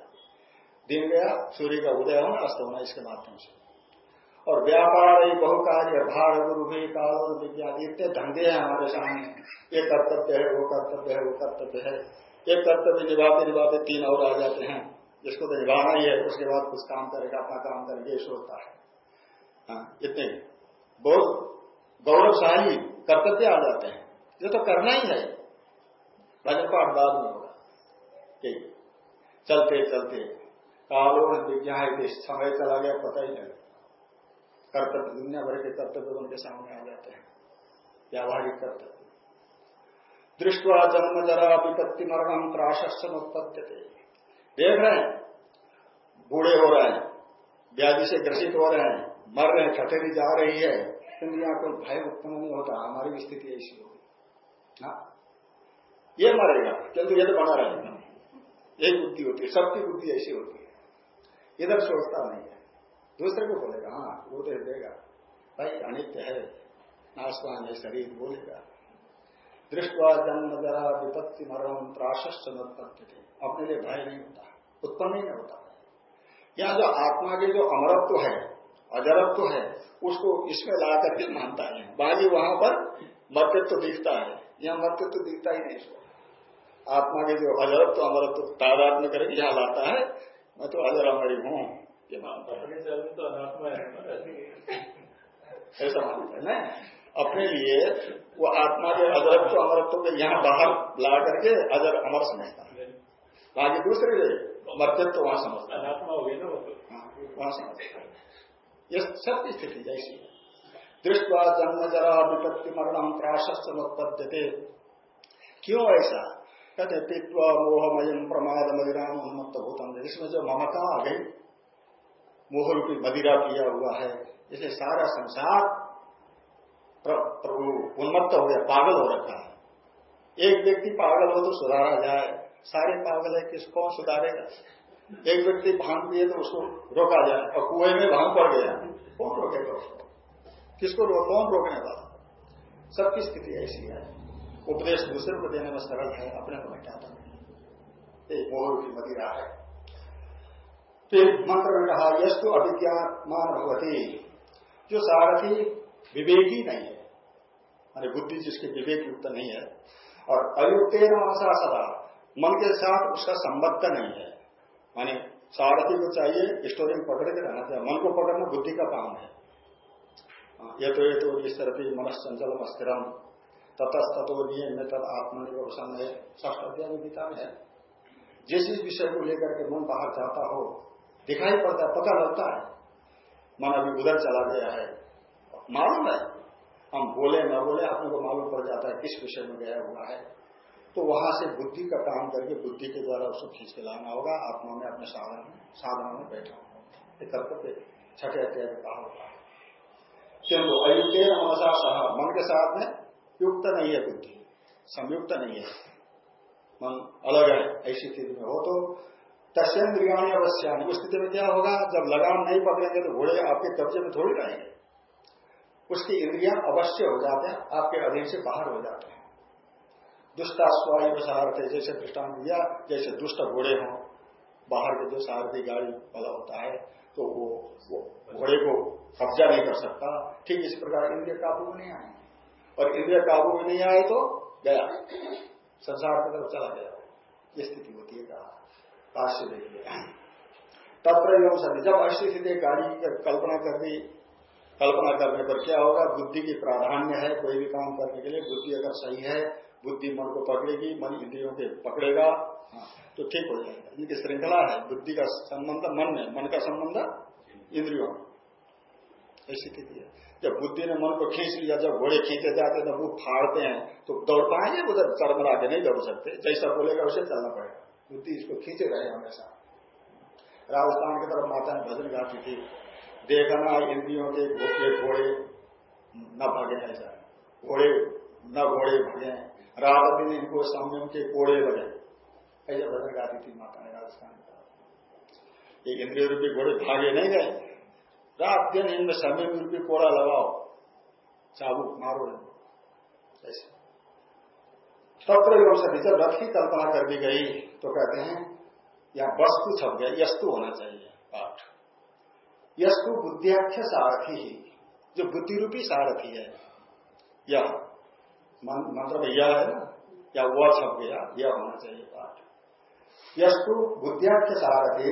दिन गया, सूर्य का उदय होना, अस्त होना, इसके माध्यम से। और व्यापार ही बहुकार्य, भार, गुरु, भी, काल, और विज्ञान, इतने धंधे हैं हमारे सामने। ये कर्तव्य है, वो कर्तव्य है, वो कर्तव्य है। एक कर्तव्य निभाते निभाते तीन और आ जाते हैं। जिसको तो निभाना ही है उसके बाद कुछ काम करेगा अपना काम करेंगे ये सोचता है। हाँ, इतने। बहुत गौरवशाली कर्तव्य आ जाते हैं। ये तो करना ही है। भजन पाठ बाद में होगा। चलते चलते। कालों विज्ञान समय चला गया पता ही नहीं। कर्तव्य दुनिया भर के कर्तव्य उनके सामने आ जाते हैं। व्यावहारिक कर्तव्य। दृष्टवा जन्म जरा विपत्ति मरणम त्राशस्म उत्पत्ति देख रहे हैं? बूढ़े हो रहे हैं व्याधि से ग्रसित हो रहे हैं मर रहे हैं ठठेरी जा रही है। इंद्रिया को भय उत्पन्न नहीं होता हमारी स्थिति ऐसी होगी हाँ ये मरेगा किंतु ये तो बना रहेगा। यही बुद्धि होती है सबकी बुद्धि ऐसी होती है। इधर सोचता नहीं है दूसरे को बोलेगा हाँ वो तो देगा। भाई अनित्य है नाशवान है शरीर बोलेगा। दृष्टवा जन्म जरा विपत्ति मरण त्राशस्त थे अपने लिए भय नहीं होता उत्पन्न ही नहीं होता। यहाँ जो आत्मा के जो अमरत्व है अजरत्व है उसको इसमें ला करके मानता है। बाकी वहाँ पर मर्तत्व दिखता है। यहाँ मर्तत्व दिखता ही नहीं इसको। आत्मा के जो अजरत्व अमरत्व तादाद में करके यहाँ लाता है मैं तो अजर अमरी हूँ ये मानता है। तो ऐसा मानता है ना? अपने लिए वो आत्मा के अजरत्व अमरत्व को यहाँ बाहर ला करके अजर अमर समझता है। बाकी दूसरे मर्तत्व वहाँ समझता है। आत्मा हो गई ना तो। हाँ, वहाँ समझता है। ये सबकी स्थिति जैसी दृष्टवा जन्म जरा विपत्ति मरणम प्राशस्त उत्पद्यते क्यों ऐसा? कहते पित्वा मोहमयम प्रमाद मदिराम उन्मत्त भूतम इसमें जो ममता आ गई मोह रूपी मदिरा किया हुआ है इसे सारा संसार उन्मत्त हो गया पागल हो रखा है। एक व्यक्ति पागल हो तो सुधारा जाए। सारे पागल है किस कौन सुधारेगा एक व्यक्ति भाँग पिए तो उसको रोका जाए और कुएँ में भाँग पड़ गया। कौन रोकेगा उसको? किसको रो, कौन रोकने वाला? सबकी स्थिति ऐसी है। उपदेश दूसरे को देने में सरल है अपने को मिटाता नहीं एक मोहर की मदिरा है। फिर मंत्र में कहा यश तो अभिज्ञान भगवती जो सारथी विवेकी नहीं है। मानी बुद्धि जिसकी विवेक युक्त नहीं है। और अयुक्त मनसा सदा। मन के साथ उसका संबद्ध नहीं है। माने सारथी को चाहिए स्टोरी में पकड़ के रहना चाहिए। मन को पकड़ना बुद्धि का काम है। हाँ, ये तो ये तो इस तरह मनस्चंचल अस्थिरम ततस्तो नियम में तब आत्मनिर्भर है ष्ट अध्याय गीता में है। जिस विषय को लेकर के मन बाहर जाता हो दिखाई पड़ता है पता लगता है मन अभी उधर चला गया है। मालूम है? हम बोले न बोले अपने को मालूम पड़ जाता है किस विषय में गया हुआ है। तो वहाँ से बुद्धि का काम करके बुद्धि के द्वारा उसको खींच के लाना होगा, आत्मा में अपने साधन, साधना में बैठा होगा। छठे अध्याय में कहा होगा किंतु अयुक्त मनसा सह मन के साथ में युक्त नहीं है बुद्धि, संयुक्त नहीं है। मन अलग है, ऐसी स्थिति में हो तो तस्ेन्द्रियाणी अवश्यानी उस स्थिति में क्या होगा, जब लगाम नहीं पकड़ेंगे तो घोड़े आपके कब्जे में थोड़ी रहेंगे। उसकी इंद्रिया अवश्य हो जाते हैं, आपके अधीन से बाहर हो जाते हैं। दुष्टास्वायु सारथे जैसे दृष्टान दिया जैसे दुष्ट घोड़े हों बाहर के जो सारथी गाड़ी वाला होता है तो वो, घोड़े को कब्जा नहीं कर सकता। ठीक इस प्रकार इंद्रिय काबू में नहीं आए और इंद्रिय काबू में नहीं आए तो गया। संसार की तरफ़ चला गया। ये स्थिति होती है कहा काश्य देखिए तत्र एवं सभी जब ऐसी स्थिति गाड़ी की कल्पना कर दी कल्पना करने पर क्या होगा? बुद्धि की प्राधान्य है कोई भी काम करने के लिए बुद्धि अगर सही है बुद्धि मन को पकड़ेगी मन इंद्रियों के पकड़ेगा हाँ, तो ठीक हो जाएगा। इनकी श्रृंखला है बुद्धि का संबंध मन में मन का संबंध इंद्रियों ऐसी स्थिति है। जब बुद्धि ने मन को खींच लिया जब घोड़े खींचे जाते हैं मुँह फाड़ते हैं तो दौड़ पाएँगे उधर चरमरा के नहीं दौड़ सकते? जैसा बोलेगा उसे चलना पड़ेगा। बुद्धि इसको खींचे रहे हमेशा। राजस्थान की तरफ़ माता ने भजन गाती थी देखना इंद्रियों के घोटे घोड़े न भगे ऐसा। घोड़े न घोड़े भगे। रात दिन इनको संयम के कोड़े बजे ऐसे भजन थी माता ने राजस्थान एक इंद्रिय रूपी घोड़े भागे नहीं गए। रात दिन इनमें समय रूपी कोड़ा लगाओ। चाबुक मारो ऐसे। तत्र योग सभी जब रथ की कल्पना कर दी गई। तो कहते हैं यहाँ वस्तु छप गया, यस्तु होना चाहिए, पाठ। यस्तु बुद्धियाख्य सारथी ही। जो बुद्धि रूपी सारथी है, यह मंत्र यह है ना? या वह छप गया, यह होना चाहिए पाठ। यस्तु बुद्धियाख्य सारथी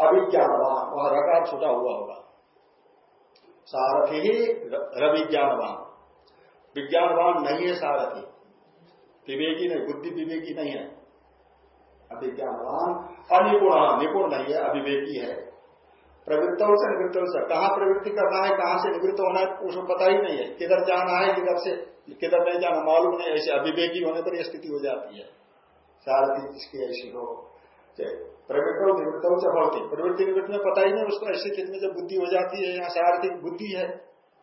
अभिज्ञानवान। वह रकार छुटा हुआ होगा। सारथी ही रविज्ञानवान। विज्ञानवान नहीं है सारथी। विवेकी नहीं, बुद्धि विवेकी नहीं है। अभिज्ञानवान अनिपुण निपुण नहीं है, अभिवेकी है। प्रवृत्त से निवृत्त से। कहाँ प्रवृत्ति करना है, कहाँ से निवृत्त होना है, उसको पता ही नहीं है। किधर जाना है, किधर से किधर नहीं जाना मालूम नहीं, ऐसे अभिवेकी होने पर यह स्थिति हो जाती है। सारथी जिसकी ऐसी हो प्रवृत्त निवृत्त से होती प्रवृत्ति निवृत्त में पता ही नहीं उसको ऐसी स्थिति में जब बुद्धि हो जाती है, यहाँ सारथी बुद्धि है,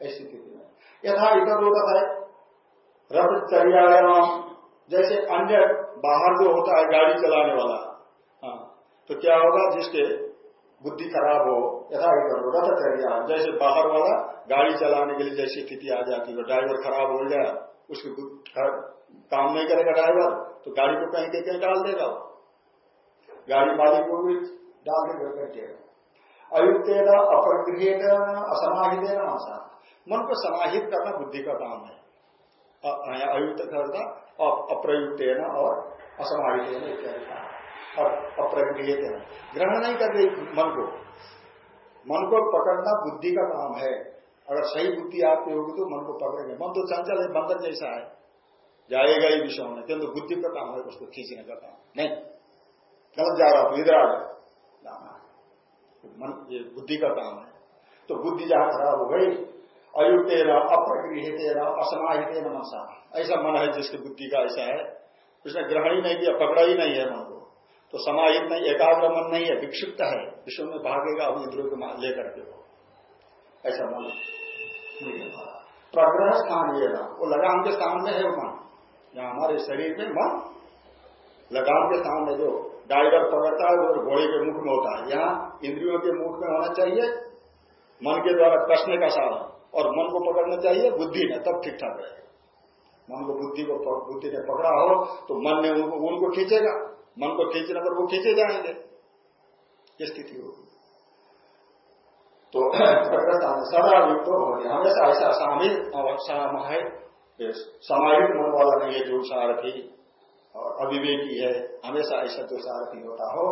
ऐसी स्थिति में। यथा इधर होता है। रथ चरियाम जैसे अन्य बाहर जो होता है, गाड़ी चलाने वाला। हाँ तो क्या होगा, जिसके बुद्धि खराब हो यथा इधर रथ चरिया जैसे बाहर वाला गाड़ी चलाने के लिए जैसी स्थिति आ जाती है ड्राइवर खराब हो गया, उसकी काम नहीं करेगा ड्राइवर तो गाड़ी को कहीं कहीं डाल देगा। गाड़ी मालिक को भी डाल के बैठेगा अयुक्त अप्रगृहित असमाहित देना आसान मन को समाहित करना बुद्धि का काम है। अयुक्त करता अप्रयुक्त और असमाहित इत्यादि और अप्रगृहित ग्रहण नहीं कर रही मन को। मन को पकड़ना बुद्धि का काम है। अगर सही बुद्धि आपकी होगी तो मन को पकड़ेंगे। मन तो चंचल है बंधन जैसा है। जाएगा ही विषय में। किंतु बुद्धि का काम है उसको खींचने का काम। नहीं। गलत जा रहा तो इधर आ मन, ये बुद्धि का काम है। तो बुद्धि जहाँ खराब हो गई अयुक्त अप्रगृहित असमाहित मनसा। ऐसा मन है जिसकी बुद्धि का ऐसा है। उसने ग्रहण ही नहीं किया, पकड़ा ही नहीं है मन। तो समाहित नहीं एकाग्र मन नहीं है, विक्षिप्त है। विश्व में भागेगा, अपने इंद्रियों को लेकर के वो। ऐसा मन प्रग्रह स्थान ये ना वो लगाम के स्थान में है मन। यहाँ हमारे शरीर में मन लगाम के स्थान में जो डाइवर पकड़ता है, वो घोड़े के मुख में होता है। यहाँ इंद्रियों के मुख में होना चाहिए, मन के द्वारा कसने का साधन। और मन को पकड़ना चाहिए, बुद्धि ने तब ठीक ठाक रहेगा। मन को बुद्धि को बुद्धि ने पकड़ा हो तो मन ने उनको उनको खींचेगा। मन को खींचने पर वो खींचे जाएँगे। ये स्थिति होगी। तो सदा युक्त हो गया हमेशा ऐसा सामिल है समाहित मन वाला नहीं है जो सारथी और अविवेकी है, हमेशा ऐसा जो सारथी होता हो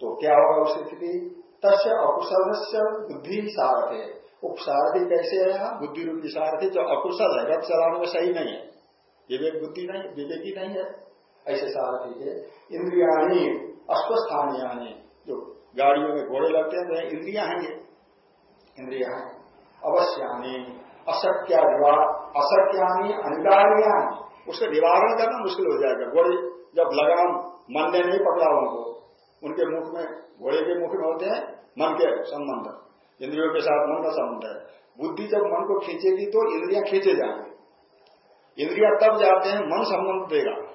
तो क्या होगा उस स्थिति? तस्य अकुशल से बुद्धि सारथी। उपसारथी कैसे है यहाँ? बुद्धि रूपी सारथी जो अकुशल है। रथ चलाने में सही नहीं है। विवेक बुद्धि नहीं, विवेकी नहीं है। ऐसे सारथी के इंद्रियाणी अश्वस्थानीय जो गाड़ियों में घोड़े लगते हैं तो इंद्रिया हैं। ये इंद्रिया हैं। अवश्यानी असत्या असत्यानी, अनिवार्यानी। उसका निवारण करना मुश्किल हो जाएगा। घोड़े जब लगाम, मन ने नहीं पकड़ा उनको, उनके मुख में, घोड़े के मुख में होते हैं मन के संबंध। इंद्रियों के साथ मन का संबंध है। बुद्धि जब मन को खींचेगी तो इंद्रिया खींचे जाएँगे। इंद्रिया तब जाते हैं, मन संबंध देगा।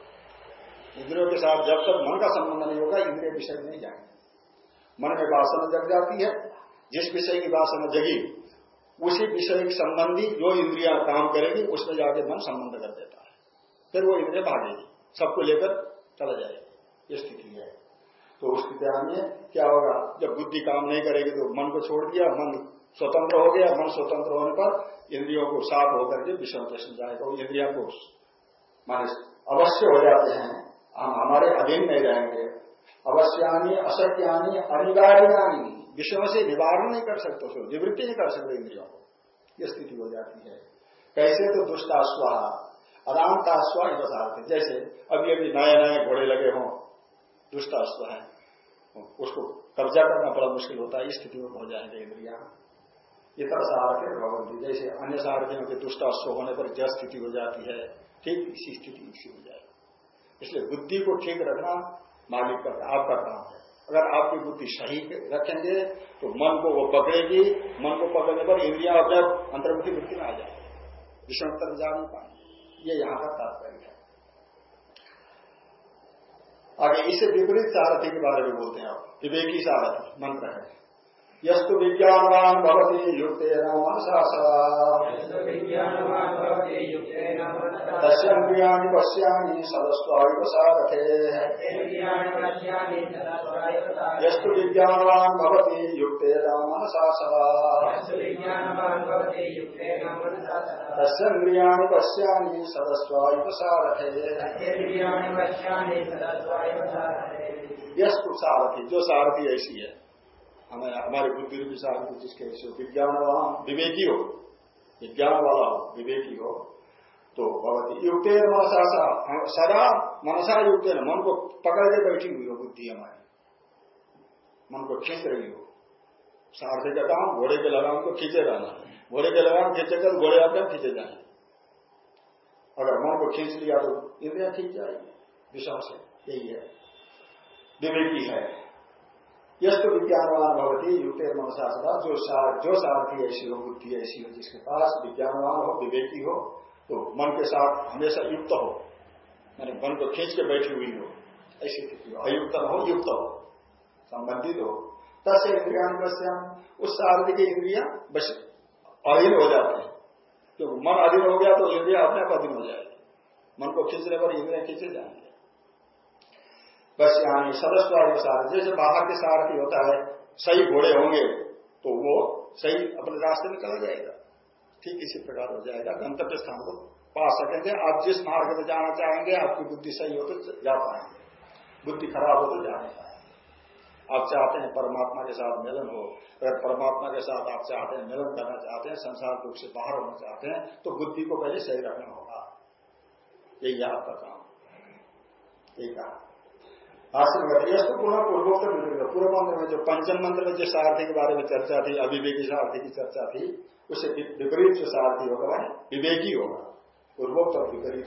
इंद्रियों के साथ जब तक मन का संबंध नहीं होगा, इंद्रिय विषय में नहीं जाएँगे। मन में वासना जग जाती है, जिस विषय की वासना जगी, उसी विषय संबंधी जो इंद्रिया काम करेगी, उसमें जाके मन संबंध कर देता है। फिर वो इंद्रिय भागेगी। सबको लेकर चला जाएगी। ये स्थिति है। तो उस स्थिति में क्या होगा? जब बुद्धि काम नहीं करेगी तो मन को छोड़ दिया, मन स्वतंत्र हो गया। मन स्वतंत्र होने पर इंद्रियों को साफ़ होकर के दर्शन जाएगा। इंद्रिया को माने अवश्य हो जाते हैं। हम हमारे अधीन नहीं रहेंगे। अवश्यानी, असत्यानी, अनिवार्यानी विषयों से निवारण नहीं कर सकते, उसको निवृत्ति नहीं कर सकते इंद्रियों को। यह स्थिति हो जाती है। कैसे तो दुष्टाश्वा अदांताश्वा बसाते जैसे अभी अभी नए नए घोड़े लगे हों दुष्टाश्व है। उसको कब्जा करना बड़ा मुश्किल होता है, इस स्थिति में हो जाएँगे इंद्रिया। इतर सारथ्य भगवंती जैसे अन्य सारथियों के दुष्टाश्व होने पर जय स्थिति हो जाती है, ठीक इसी स्थिति इसी हो जाएगी। इसलिए बुद्धि को ठीक रखना मालिक का, आपका काम है। अगर आपकी बुद्धि सही रखेंगे तो मन को वो पकड़ेगी। मन को पकड़ने पर इंद्रिया अपने अंतर्मुखी वृत्ति में आ जाएगी। विषम तक जा नहीं पाएँगे। ये यहाँ का तात्पर्य है। आगे, इसे विपरीत सारथी के बारे में बोलते हैं आप। विवेकी सारथी, मंत्र है। यस्तु विज्ञानवान भवती युक्तेन मनसा तस्यानि पश्यानि सदस्वायु सारथे। यस्तु विज्ञानवान भवती युक्तेन मनसा सदा तस्यानि पश्यानि सदस्वायु सारथे। यस्तु सारथी जो सारथी ऐसी है। हमें, हमारी बुद्धि रूपी साधन जिसके ऐसे विज्ञान वाला विवेकी हो। विज्ञान वाला हो, विवेकी हो। तो भगवती युक्त मनसा सदा मनसा युक्त मन को पकड़ के बैठी हुई हो बुद्धि हमारी। मन को खींच रही हो। सारथी का काम, घोड़े के लगाम को खींचे रहना घोड़े के लगाम खींचे कर, घोड़े अपने खींचे जाए अगर मन को खींच लिया तो इंद्रिया खींच जाएगी। विश्वास है, यही है। विवेकी है। यश तो विज्ञानवान भवती युक्त मनसा सदा जो जो सारथी ऐसी हो बुद्धि ऐसी हो जिसके पास विज्ञानवान हो, विवेकी हो तो मन के साथ हमेशा युक्त हो। मैंने मन को खींच के बैठी हुई हो, ऐसी स्थिति हो। अयुक्त हो, युक्त हो, संबंधित हो। तसे इंद्रिया बस्याम उस सारथी की इंद्रिया बस अधीन हो जाते हैं। क्योंकि मन अधीन हो गया तो इंद्रिया अपने आप अधीन हो जाएगी। मन को खींचने पर इंद्रिया खींचे जाएँगे। बस यहाँ सदस्य अनुसार जैसे बाहर के सारथी होता है, सही घोड़े होंगे तो वो सही अपने रास्ते में चला जाएगा। ठीक इसी प्रकार हो जाएगा, गंतव्य स्थान को पा सकेंगे। आप जिस मार्ग में जाना चाहेंगे, आपकी बुद्धि सही हो तो जा पाएँगे। बुद्धि खराब हो तो जा नहीं पाएँगे। आप चाहते हैं परमात्मा के साथ मिलन हो, अगर परमात्मा के साथ आप चाहते हैं, मिलन करना चाहते हैं, संसार दुख से बाहर होना चाहते हैं तो बुद्धि को पहले सही रखना होगा। यही आपका काम। यही कहा। भाष्य में तो पुनः पूर्वोत्तर विपरीत पूर्व मंत्र में जो पंचम मंत्र में जो सारथी के बारे में चर्चा थी, अविवेकी सारथी की चर्चा थी, उससे विपरीत जो सारथी होगा वह विवेकी होगा। पूर्वोत्तर विपरीत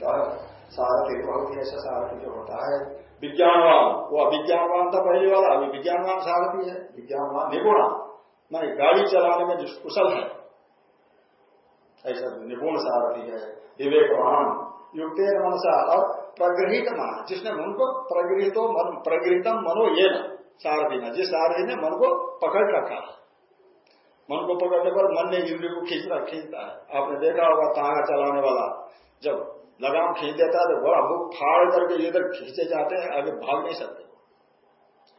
सारथी बहुत ही, ऐसा सारथी जो होता है। विज्ञानवान, वो अभिज्ञानवान था पहले वाला अभी विज्ञानवान सारथी है। विज्ञानवान निपुण। मैं गाड़ी चलाने में जो कुशल है। ऐसा निपुण सारथी है। विवेकवान। युक्त मनसा। और प्रगृहित मन। जिसने मन को प्रगृहित मन प्रगृहितम मनो ये न सारथी न जिस सारथी ने मन को पकड़ रखा मन को पकड़ने पर मन ने इंद्रिय को खींचना खींचता है। आपने देखा होगा तांगा चलाने वाला, जब लगाम खींच देता है तो बड़ा भूख फाड़ करके इधर खींचे जाते हैं, आगे भाग नहीं सकते।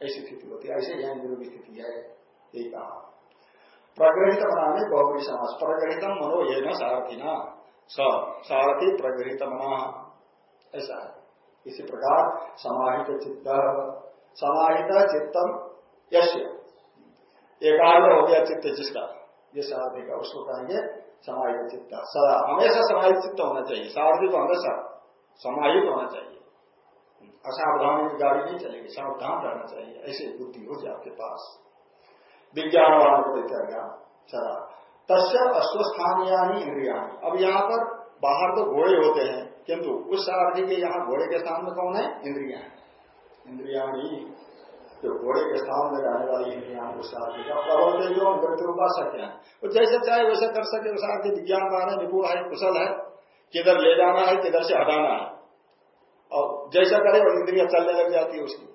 ऐसी स्थिति होती है, ऐसे यह इंद्रियों की स्थिति है। यही कहा। प्रगृहित मना बहुबरी समाज प्रगृहितम मनो ये न सारथी ना सारथी प्रगृहित मना। ऐसा है। इसी प्रकार समाहित चित्त समाहित चित्तम यश एकाग्र हो गया चित्त जिसका। ये सारथी का, उसको कहेंगे समाहित चित्त। सदा। हमेशा समाहित चित्त होना चाहिए। सारथी को हमेशा समाहित होना चाहिए। असावधानी की गाड़ी नहीं चलेगी। सावधान रहना चाहिए। ऐसी बुद्धि हो जाए आपके पास। विज्ञान वालों को देखा सदा। तस्य अस्वस्थानीय इंद्रिया अब यहाँ पर बाहर तो घोड़े होते हैं। किंतु उस सारथी के यहाँ घोड़े के सामने कौन है? इंद्रिया। है इंद्रिया जो घोड़े के स्थान में रहने वाली इंद्रिया उस सारथी का प्रवर्त जो मृत्यु पा सकते हैं। वो जैसे चाहे वैसे कर सके वो सारथी विज्ञानवान है निपुण है, कुशल है। किधर ले जाना है, किधर से हटाना है। और जैसा करे वो इंद्रिया चलने लग जाती है उसकी।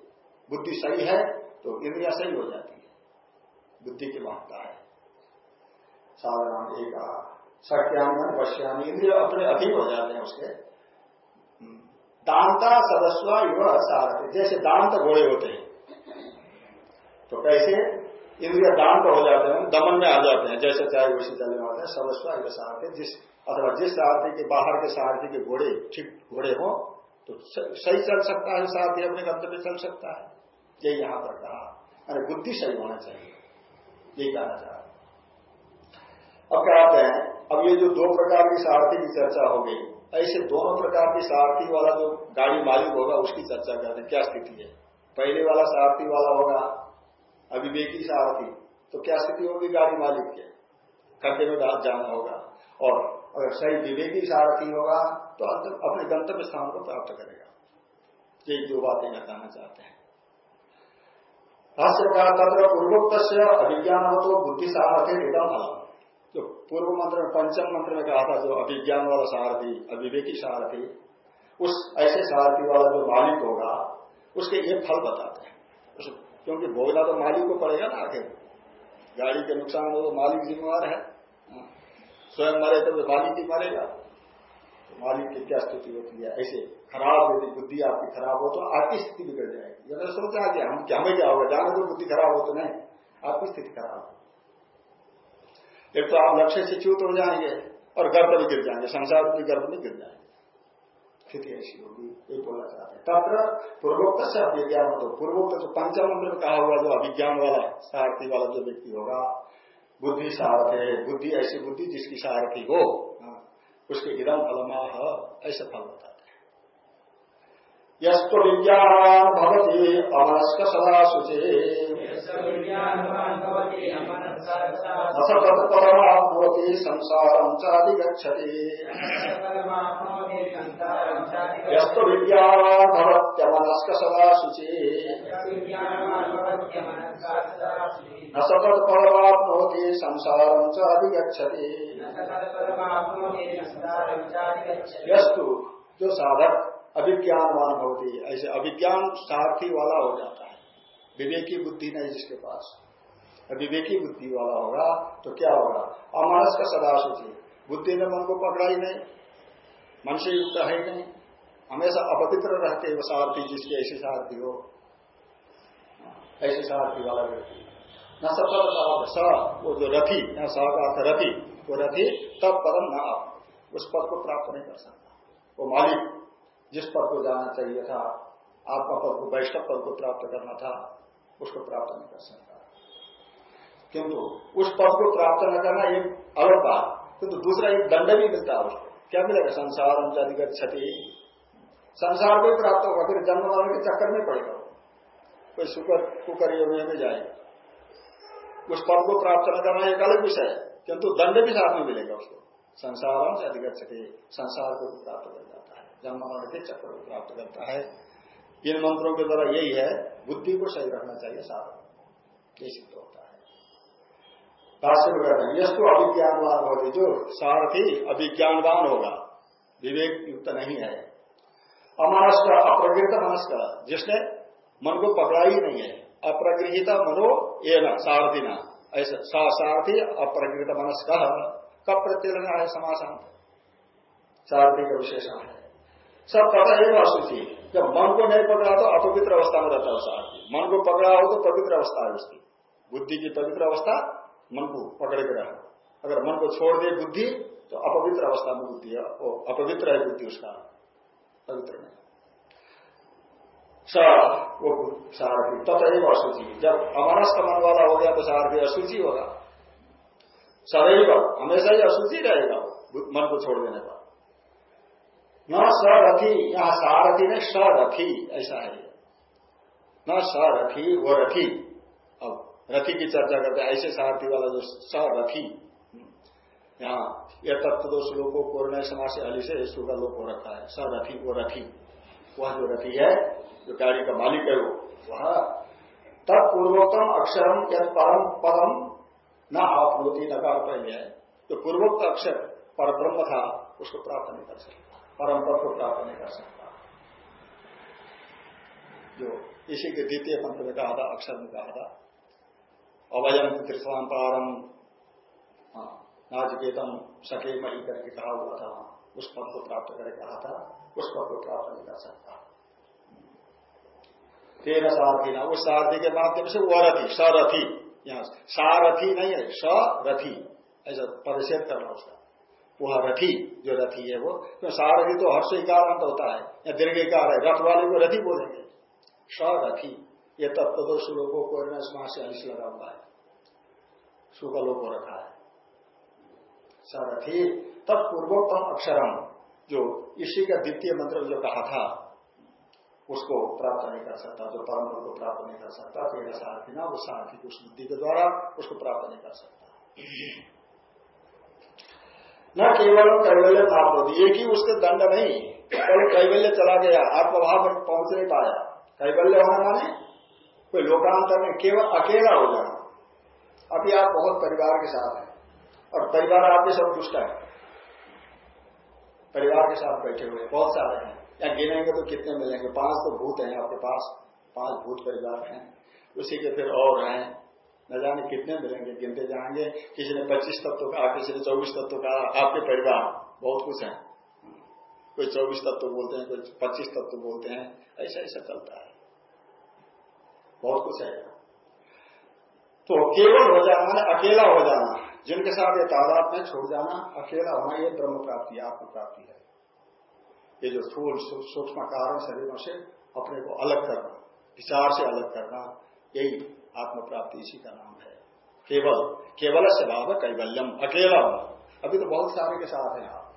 बुद्धि सही है तो इंद्रिया सही हो जाती है। बुद्धि की महत्ता है। साधारण एक सत्यान वश्यामी इंद्रिया अपने अधीन हो जाते हैं उसके। दांता सदस्व युवा सारथी जैसे दांत घोड़े होते हैं। तो कैसे? इंद्रिय दांत हो जाते हैं, दमन में आ जाते हैं। जैसे चाहे वैसे चलने वाले हैं, सदस्व युवा सारथी जिस अथवा जिस सारथी के बाहर के सारथी के घोड़े, ठीक घोड़े हो तो सही चल सकता है सारथी अपने गंतव्य चल सकता है। ये यहाँ पर कहा। अरे बुद्धि सही होना चाहिए। यही कहना चाह अब कहते हैं, अब ये जो दो प्रकार की सारथी की चर्चा हो गई ऐसे दोनों प्रकार की सारथी वाला जो गाड़ी मालिक होगा, उसकी चर्चा करते हैं। क्या स्थिति है? पहले वाला सारथी वाला होगा अभिवेकी सारथी तो क्या स्थिति होगी गाड़ी मालिक के? खड्डे में डाल जाना होगा। और अगर सही विवेकी सारथी होगा तो अपने गंतव्य स्थान को प्राप्त करेगा। यही दो बातें बताना चाहते हैं। भाष्य कहा तथा पूर्वोक्त अभिज्ञान हो तो बुद्धि सामर्थ्य निगम फल जो पूर्व मंत्र में पंचम मंत्र में कहा था जो अभिज्ञान वाला सारथी, अविवेकी सारथी, उस ऐसे सारथी वाला जो मालिक होगा, उसके ये फल बताते हैं। क्योंकि भोगना तो मालिक को पड़ेगा ना आखिर गाड़ी के नुकसान हो तो मालिक जिम्मेवार है। स्वयं मरे तो मालिक ही मरेगा। तो मालिक की क्या स्थिति होती है? ऐसे खराब यदि बुद्धि आपकी खराब हो तो आपकी स्थिति बिगड़ जाएगी। सोचा कि हम क्या हमें क्या होगा? जाने तो बुद्धि खराब हो तो नहीं। आपकी स्थिति खराब हो। एक तो आप लक्ष्य से च्यूत हो जाएँगे और गर्भ भी गिर जाएँगे संसार भी गर्भ में गिर जाएँगे। स्थिति ऐसी होगी ये बोलना चाहते हैं। तत्र पूर्वोक्त से अभिज्ञान हो तो पूर्वोक्त जो पंचम मंत्र में कहा हुआ जो अभिज्ञान वाला सारथी वाला जो व्यक्ति होगा बुद्धि सारथ है बुद्धि ऐसी बुद्धि जिसकी सारथी हो हाँ, उसके इदम फलमाह ऐसे फल होता यस्तो विज्ञान भवती अमनस्क सदा शुचे परमाप्नोति संसारम चाधिगछति यस्तो विज्ञान भवत्यमनस्क सदा शुचे न सतत परमाप्नोति संसारम चाधिगछति यस्तु जो साधक अभिज्ञानवान होती ऐसे अभिज्ञान सारथी वाला हो जाता है। विवेकी बुद्धि नहीं जिसके पास। विवेकी बुद्धि वाला होगा तो क्या होगा? अमानस का सदा सोचिए बुद्धि ने मन को पकड़ा ही नहीं। मन से युक्त है ही नहीं। हमेशा अपवित्र रहते वो सारथी जिसके ऐसी सारथी हो। ऐसे सारथी वाला व्यक्ति। न सफल स, वो जो रथी, न स का अर्थ रथी, वो रथी तब पदम न आप। उस पद को प्राप्त नहीं कर सकता। वो मालिक। जिस पद को जाना चाहिए था, आत्मा पद को, वैष्णव पद को प्राप्त करना था, उसको प्राप्त नहीं कर सकता। किंतु उस पद को प्राप्त न करना एक अलग बात। किंतु दूसरा एक दंड भी मिलता है उसको। क्या मिलेगा? संसार अधिगत क्षति संसार को ही प्राप्त होगा, फिर जन्म मरण के चक्कर में पड़ेगा कोई सुकर कुकर योगी में जाएगा उस पद को प्राप्त न करना एक अलग विषय है। किंतु दंड भी साथ में मिलेगा उसको। संसार से अधिगत क्षति संसार को प्राप्त कर जाता जन्म मरण के चक्र को प्राप्त करता है, इन मंत्रों के द्वारा यही है, बुद्धि को सही रखना चाहिए साधन। ये सिद्ध होता है। भाष्य में अभिज्ञानवान होती जो सारथी अभिज्ञानवान होगा। विवेक युक्त नहीं है। अमानस का अप्रगृत मनस का जिसने मन को पकड़ा ही नहीं है। अप्रगृहित मनो ये न सारथी न ऐसा सारथी अप्रगृत मनस का कब प्रत्यय है समासांत। सारथी का विशेषण है। सब पता है अशुचि जब मन को नहीं पकड़ा तो अपवित्र अवस्था में रहता है उस मन को पकड़ा हो तो पवित्र अवस्था है उसकी। बुद्धि की पवित्र अवस्था मन को पकड़े के रहा अगर मन को छोड़ दे बुद्धि तो अपवित्र अवस्था में बुद्धि है। वो अपवित्र है बुद्धि उसका। पवित्र नहीं। वो सारथी तथा अशुचि। जब अमनस्क मन वाला हो गया तो सारथी अशुचि होगा। सदैव हमेशा ही अशुचि रहेगा। मन को छोड़ देने पर। न सरथी, यहाँ सारथी ने सरथी, ऐसा है। न सरथी, वो रथी। अब रथी की चर्चा करते हैं, ऐसे सारथी वाला जो सरथी, यहाँ यह तत्व दो श्लोकों पूर्ण समाज से अली से इसको का लोक हो रखा है। सरथी, वो रथी। वह जो रथी है, जो गाड़ी का मालिक है वो, वह तब पूर्वोत्तम अक्षरम या परम पदम न आपनोती नकार पहले है तो पूर्वोक्त अक्षर पर ब्रह्म था, उसको प्राप्त नहीं कर सकता। परम पद को प्राप्त नहीं कर सकता। जो इसी के द्वितीय मंत्र में कहा था अक्षर में कहा था अवयम तीर्थवान पारम हाँ, नाचकेतम सके मही करके कहा हुआ था उस पद को प्राप्त करे कहा था उस पद को प्राप्त नहीं कर सकता। तेरह सारथी ना उस सारथी के माध्यम से वह रथी सरथी यहाँ सारथी नहीं है सरथी ऐसा परिषेध करना उसका। वह रथी, जो रथी है वो तो सारथी तो हर्ष इकार अंत होता है, या दीर्घिकार है, रथ वाले को रथी बोलेंगे। सरथी ये तत्व तो श्लोकों को से अंश लगा हुआ है। सुगलों को रखा है। सरथी तत्पूर्वोत्तम अक्षरम, जो इसी का द्वितीय मंत्र जो कहा था, उसको प्राप्त नहीं कर सकता, जो परम को प्राप्त नहीं कर सकता तो यह सारथी ना, वो सारथी की बुद्धि के द्वारा उसको प्राप्त नहीं कर सकता। न केवल कैवल्य प्राप्त होती एक ही उसके दंड नहीं। केवल कैवल्य चला गया आत्मभाव में पहुँच नहीं पाया। कैवल्य होना माने कोई लोकांतर में केवल अकेला हो जाना अभी आप बहुत परिवार के साथ हैं। और परिवार आपके सब दुष्ट है। परिवार के साथ बैठे हुए बहुत सारे हैं। या गिनेंगे तो कितने मिलेंगे? पाँच तो भूत हैं आपके पास, पाँच भूत परिवार हैं। उसी के फिर और हैं। न जाने कितने मिलेंगे गिनते जाएँगे। किसी ने पच्चीस तत्व का, किसी ने चौबीस तत्व का, आपके परिवार बहुत कुछ है। कोई चौबीस तत्व बोलते हैं, कोई पच्चीस तत्व बोलते हैं ऐसा ऐसा चलता है। बहुत कुछ है। तो केवल हो जाना, मैंने अकेला हो जाना, जिनके साथ ये तादाद में छोड़ जाना, अकेला होना ये ब्रह्म प्राप्ति, आत्म प्राप्ति है। ये जो स्थूल सूक्ष्म कारण शरीरों से अपने को अलग करना, विचार से अलग करना, यही आत्म प्राप्ति इसी का नाम है। केवल केवल से भाव कैवल्यम अकेला अभी तो बहुत सारे के साथ हैं आप।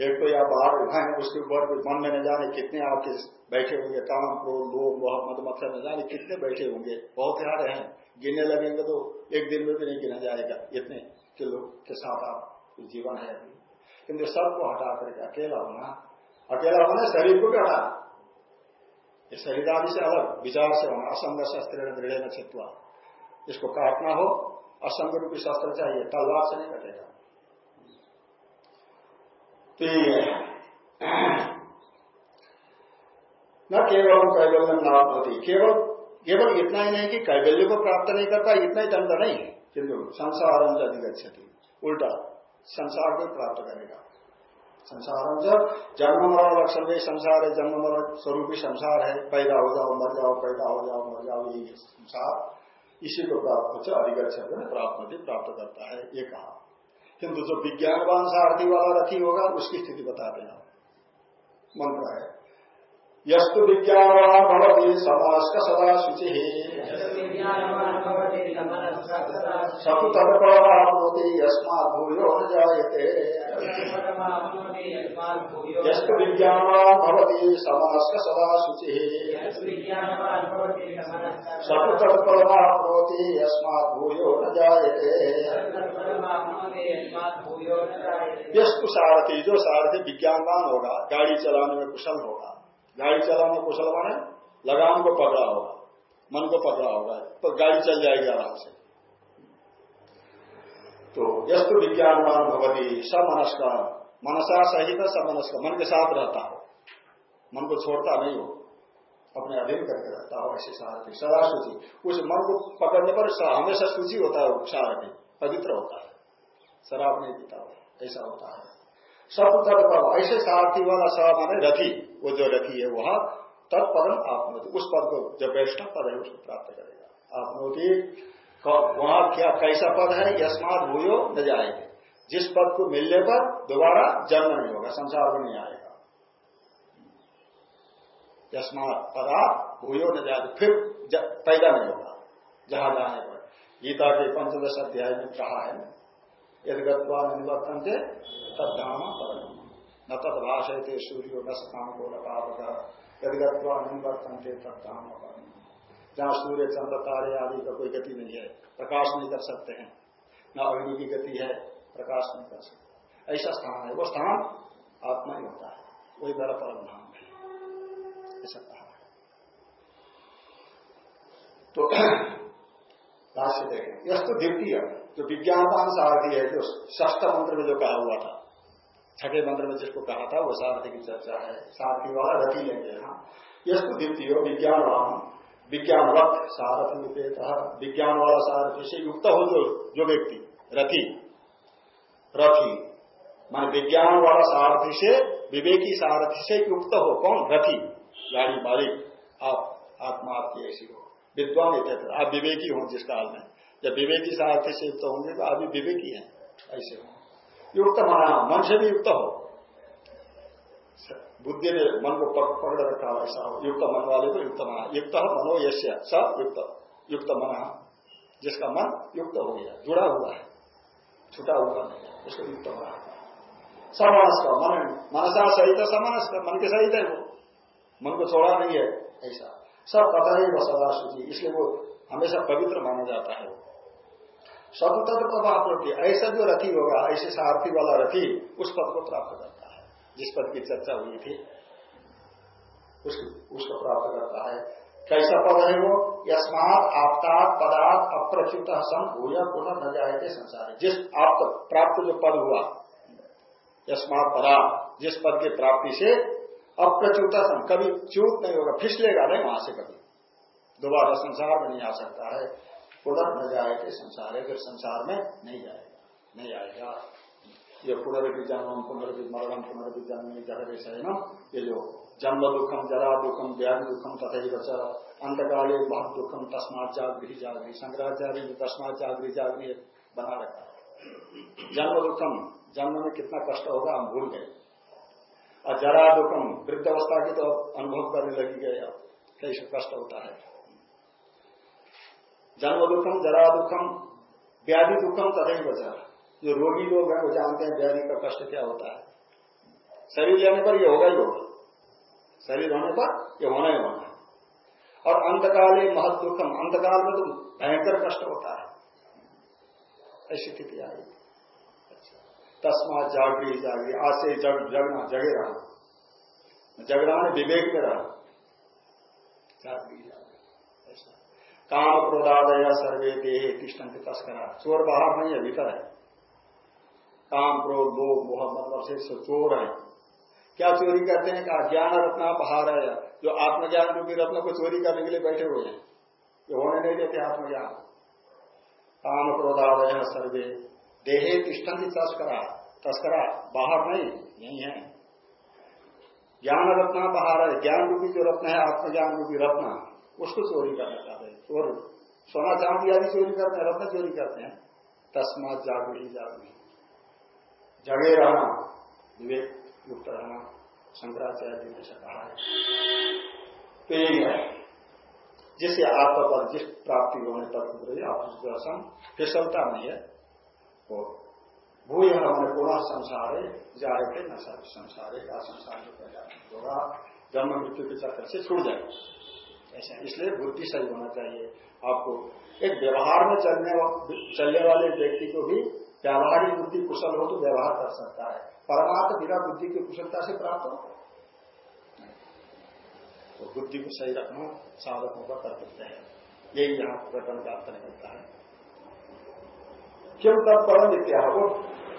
एक तो या बाहर हैं उसके ऊपर मन में न जाने कितने आपके बैठे होंगे, काम, क्रोध लोग वह मद, मत्सर, न जाने कितने बैठे होंगे। बहुत सारे हैं। गिनने लगेंगे तो एक दिन में भी नहीं गिना जाएगा, इतने के लोग के साथ आप जीवन है। अभी किंतु सबको हटा करके अकेला होना अकेला होना शरीर को भी हटा। ये शरीर आदि से अलग, विचार से होना असंग शस्त्र दृढ़ छित्वा। इसको काटना हो, असंग रूपी शस्त्र चाहिए, तलवार से नहीं कटेगा। तो न केवल कैवल्य लाभ होती, केवल केवल इतना ही नहीं कि कैबल्य को प्राप्त नहीं करता, इतना ही दंड नहीं। किंतु संसार अंत अधिगछति उल्टा, संसार को प्राप्त करेगा। संसार जब जन्म मरण लक्षण में संसार है जन्म मरण स्वरूप ही संसार है। पैदा हो जाओ, मर जाओ, पैदा हो जाओ, मर जाओ, यही संसार। इसी को प्राप्त हो, अधिगत प्राप्त होती प्राप्त करता है, ये कहा। किंतु जो विज्ञानवान सारथी वाला रथी होगा, उसकी स्थिति बता देना। मंत्र है। यस्तु विज्ञानवान भवती का सदा शुचि सतु तदपति यस्मात् भूयो न जायते। यस्तु विज्ञानवान भवती का सदा शुचि यस्मात् भूयो न जायते। यस्तु सारथी जो सारथी विज्ञानवान होगा गाड़ी चलाने में कुशल होगा। गाड़ी चलाना कुशल माने लगाम को पकड़ा होगा, मन को पकड़ा होगा तो गाड़ी चल जाएगी आराम से। तो यस्तु विज्ञान विज्ञानवान भगवती समनस्क, मनसा सहित समनस्क, मन के साथ रहता हो। मन को छोड़ता नहीं हो, अपने अधीन करके रहता हो, ऐसे सारथी सदा सूची उस मन को पकड़ने पर हमेशा सूची होता है सारथी पवित्र होता है। शराब नहीं पीता हो ऐसा होता है। सब तत्पद ऐसे सारथी वाला स माने रथी। वो जो रखी है वह तत्पदम आपनोति उस पद को जो वैष्णव पद है, उसको प्राप्त करेगा। आपनोति वहाँ क्या, कैसा पद है? यस्मात भूयो न जाएँगे जिस पद को मिलने पर दोबारा जन्म नहीं होगा, संसार में नहीं आएगा। यस्मात पदा भूयो न जाए फिर पैदा नहीं होगा, जहाँ जाने पर। गीता के पंचदश अध्याय में कहा है यदगत्वा निवर्तन थे तद्धाम न तद भाषय थे सूर्यो न सकाम को नपावक यदगत्वा निवर्तन थे तद्धाम जहाँ सूर्य, चंद्र, तारे आदि का कोई गति नहीं है, प्रकाश नहीं कर सकते हैं। न अग्नि की गति है, प्रकाश नहीं कर सकते। ऐसा स्थान है। वो स्थान आत्मा ही होता है। वही मेरा परम धाम है। ऐसा कहा तो राशि देखें। यह तो द्वितीय, जो विज्ञानवान सारथी है, जो ष्ठ मंत्र में जो कहा हुआ था छठे मंत्र में जिसको कहा था, वो सारथी की चर्चा है सारथी वाला रथी लेंगे हाँ। यस्तु द्वितीय विज्ञानवान। विज्ञानवत सारथी विज्ञान वाला सारथी से युक्त हो जो जो व्यक्ति। रथी रथी। मान विज्ञान वाला सारथी से, विवेकी सारथी से युक्त हो कौन? रथी गाड़ी मालिक आप आत्मा आपकी ऐसी हो। विद्वान आप विवेकी हो जिस काल में जब विवेकी सारथी से युक्त होंगे तो आप भी विवेकी हैं। ऐसे हो। युक्त माना मन से भी युक्त। हो बुद्धि ने मन को पकड़ रखा हो ऐसा हो युक्त मन वाले को युक्त मना युक्त मनो यश्य सब युक्त युक्त मना जिसका मन युक्त हो गया, जुड़ा हुआ है, छुटा हुआ नहीं है, उसको युक्त मना समनस का मन मनसा सहित समनस का मन के सहित है वो। मन को छोड़ा नहीं है, ऐसा। सब पता ही वो सदा शुचि इसलिए वो हमेशा पवित्र माना जाता है। सतुतत पद आप ऐसा जो रथी होगा, ऐसे सारथी वाला रथी उस पद को प्राप्त करता है, जिस पद की चर्चा हुई थी। उसको प्राप्त करता है। कैसा पद है वो? यस्मात आपतात पदार्थ अप्रच्युत सम भूया पुनः न जाए संसार। जिस आप प्राप्त जो पद हुआ, यस्मात पदार्थ जिस पद की प्राप्ति से अप्रच्युत सम कभी च्यूत नहीं होगा, फिसलेगा नहीं वहाँ से कभी। दोबारा संसार में नहीं आ सकता है। पुनर् न जाए थे संसार है फिर संसार में नहीं जाएगा, नहीं आएगा। ये पुनर्वि जन्म पुनर्वि मरणम पुनर्वि जन्म है ना? ये जो जन्म दुखम, जरा दुखम, व्याधि दुखम तथा बचा अंतकाले बहुत दुखम, तस्मात जागृह जागृह शंकराचार्य ने तस्मात जागृह जागृह बना रखा है। जन्म दुखम, जन्म में कितना कष्ट होगा, हम भूल गए। और जरा दुखम, वृद्धावस्था की तो अनुभव करने लगी गए अब कैसे कष्ट होता है। जन्म दुखम जरा दुखम व्याधि दुखम तथा बचा जो रोगी लोग हैं, वो जानते हैं व्याधि का कष्ट क्या होता है। शरीर लेने पर ये होगा ही होगा। शरीर होने पर ये होना ही होना और अंतकाल महत दुखम अंतकाल में तो भयंकर कष्ट होता है। ऐसी स्थिति आई तस्मा जागरी जागरी आज से जग, जगना, जगे रहा। जगना में विवेक में रहा। जागरी काम क्रोधादय सर्वे देहे के तस्करा चोर बाहर नहीं है, भीतर है। काम क्रोध लोभ, मोह मतलब से चोर है। क्या चोरी करते हैं? कहा, ज्ञान रत्न बाहर है। जो आत्मज्ञान रूपी रत्न को चोरी करने के लिए बैठे हुए हैं ये होने नहीं देते आत्मज्ञान काम क्रोधादय सर्वे। देहे तिष्ठन की तस्करा। तस्करा बाहर नहीं यही है। ज्ञान रत्न बाहर है। ज्ञान रूपी जो रत्न है, आत्मज्ञान रूपी रत्न। उसको चोरी करना चाहते हैं। चोर सोना चांदी आदि चोरी करते हैं, रत्न चोरी करते हैं। तस्मात जागृति जागृति जगे रहना विवेक युक्त रहना शंकराचार्य जी ने कहा है। तो यही है। जिससे आत्मा पर, जिस प्राप्ति होने तक आप फिसलता नहीं है। वो भूय हमने पुनः संसार है जाए थे न संसार या संसार जो पैदा होगा, जन्म मृत्यु के चक्कर से छूट जाए ऐसा इसलिए बुद्धि सही होना चाहिए आपको। एक व्यवहार में चलने चलने वाले व्यक्ति को भी व्यावहारिक बुद्धि कुशल हो तो व्यवहार कर सकता है। परमात्म बिना बुद्धि की कुशलता से प्राप्त हो। तो बुद्धि को सही रखना साधकों का कर्तव्य है। यही यहाँ प्रकरण का अर्थ निकलता है। क्यों तब परम विद्या हो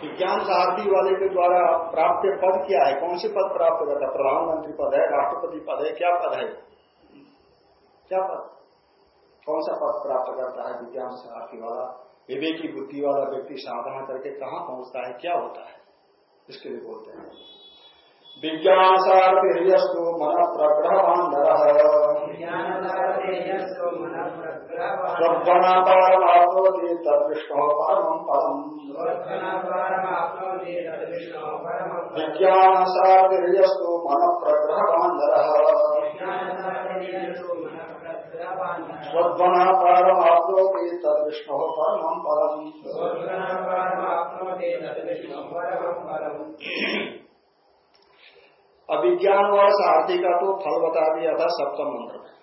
विज्ञान सारथी वाले के द्वारा प्राप्त पद क्या है? कौन से पद प्राप्त करता प्रधानमंत्री पद है, राष्ट्रपति पद है, क्या पद है? क्या पद? कौन सा पद प्राप्त करता है विज्ञान सारथी वाला? विवेकी बुद्धि वाला व्यक्ति साधना करके कहाँ पहुँचता है? क्या होता है? इसके लिए बोलते हैं। विज्ञान सारथीस्तु मन प्रग्रहवान परमाप्नोति तदृष्टो परम परम। विज्ञान मन प्रग्रहवान स्वध्वना परमाप्नोति तदृष्टो परम परम अभिज्ञान व सारथी का तो फल बता दिया था सप्तम मंत्र। में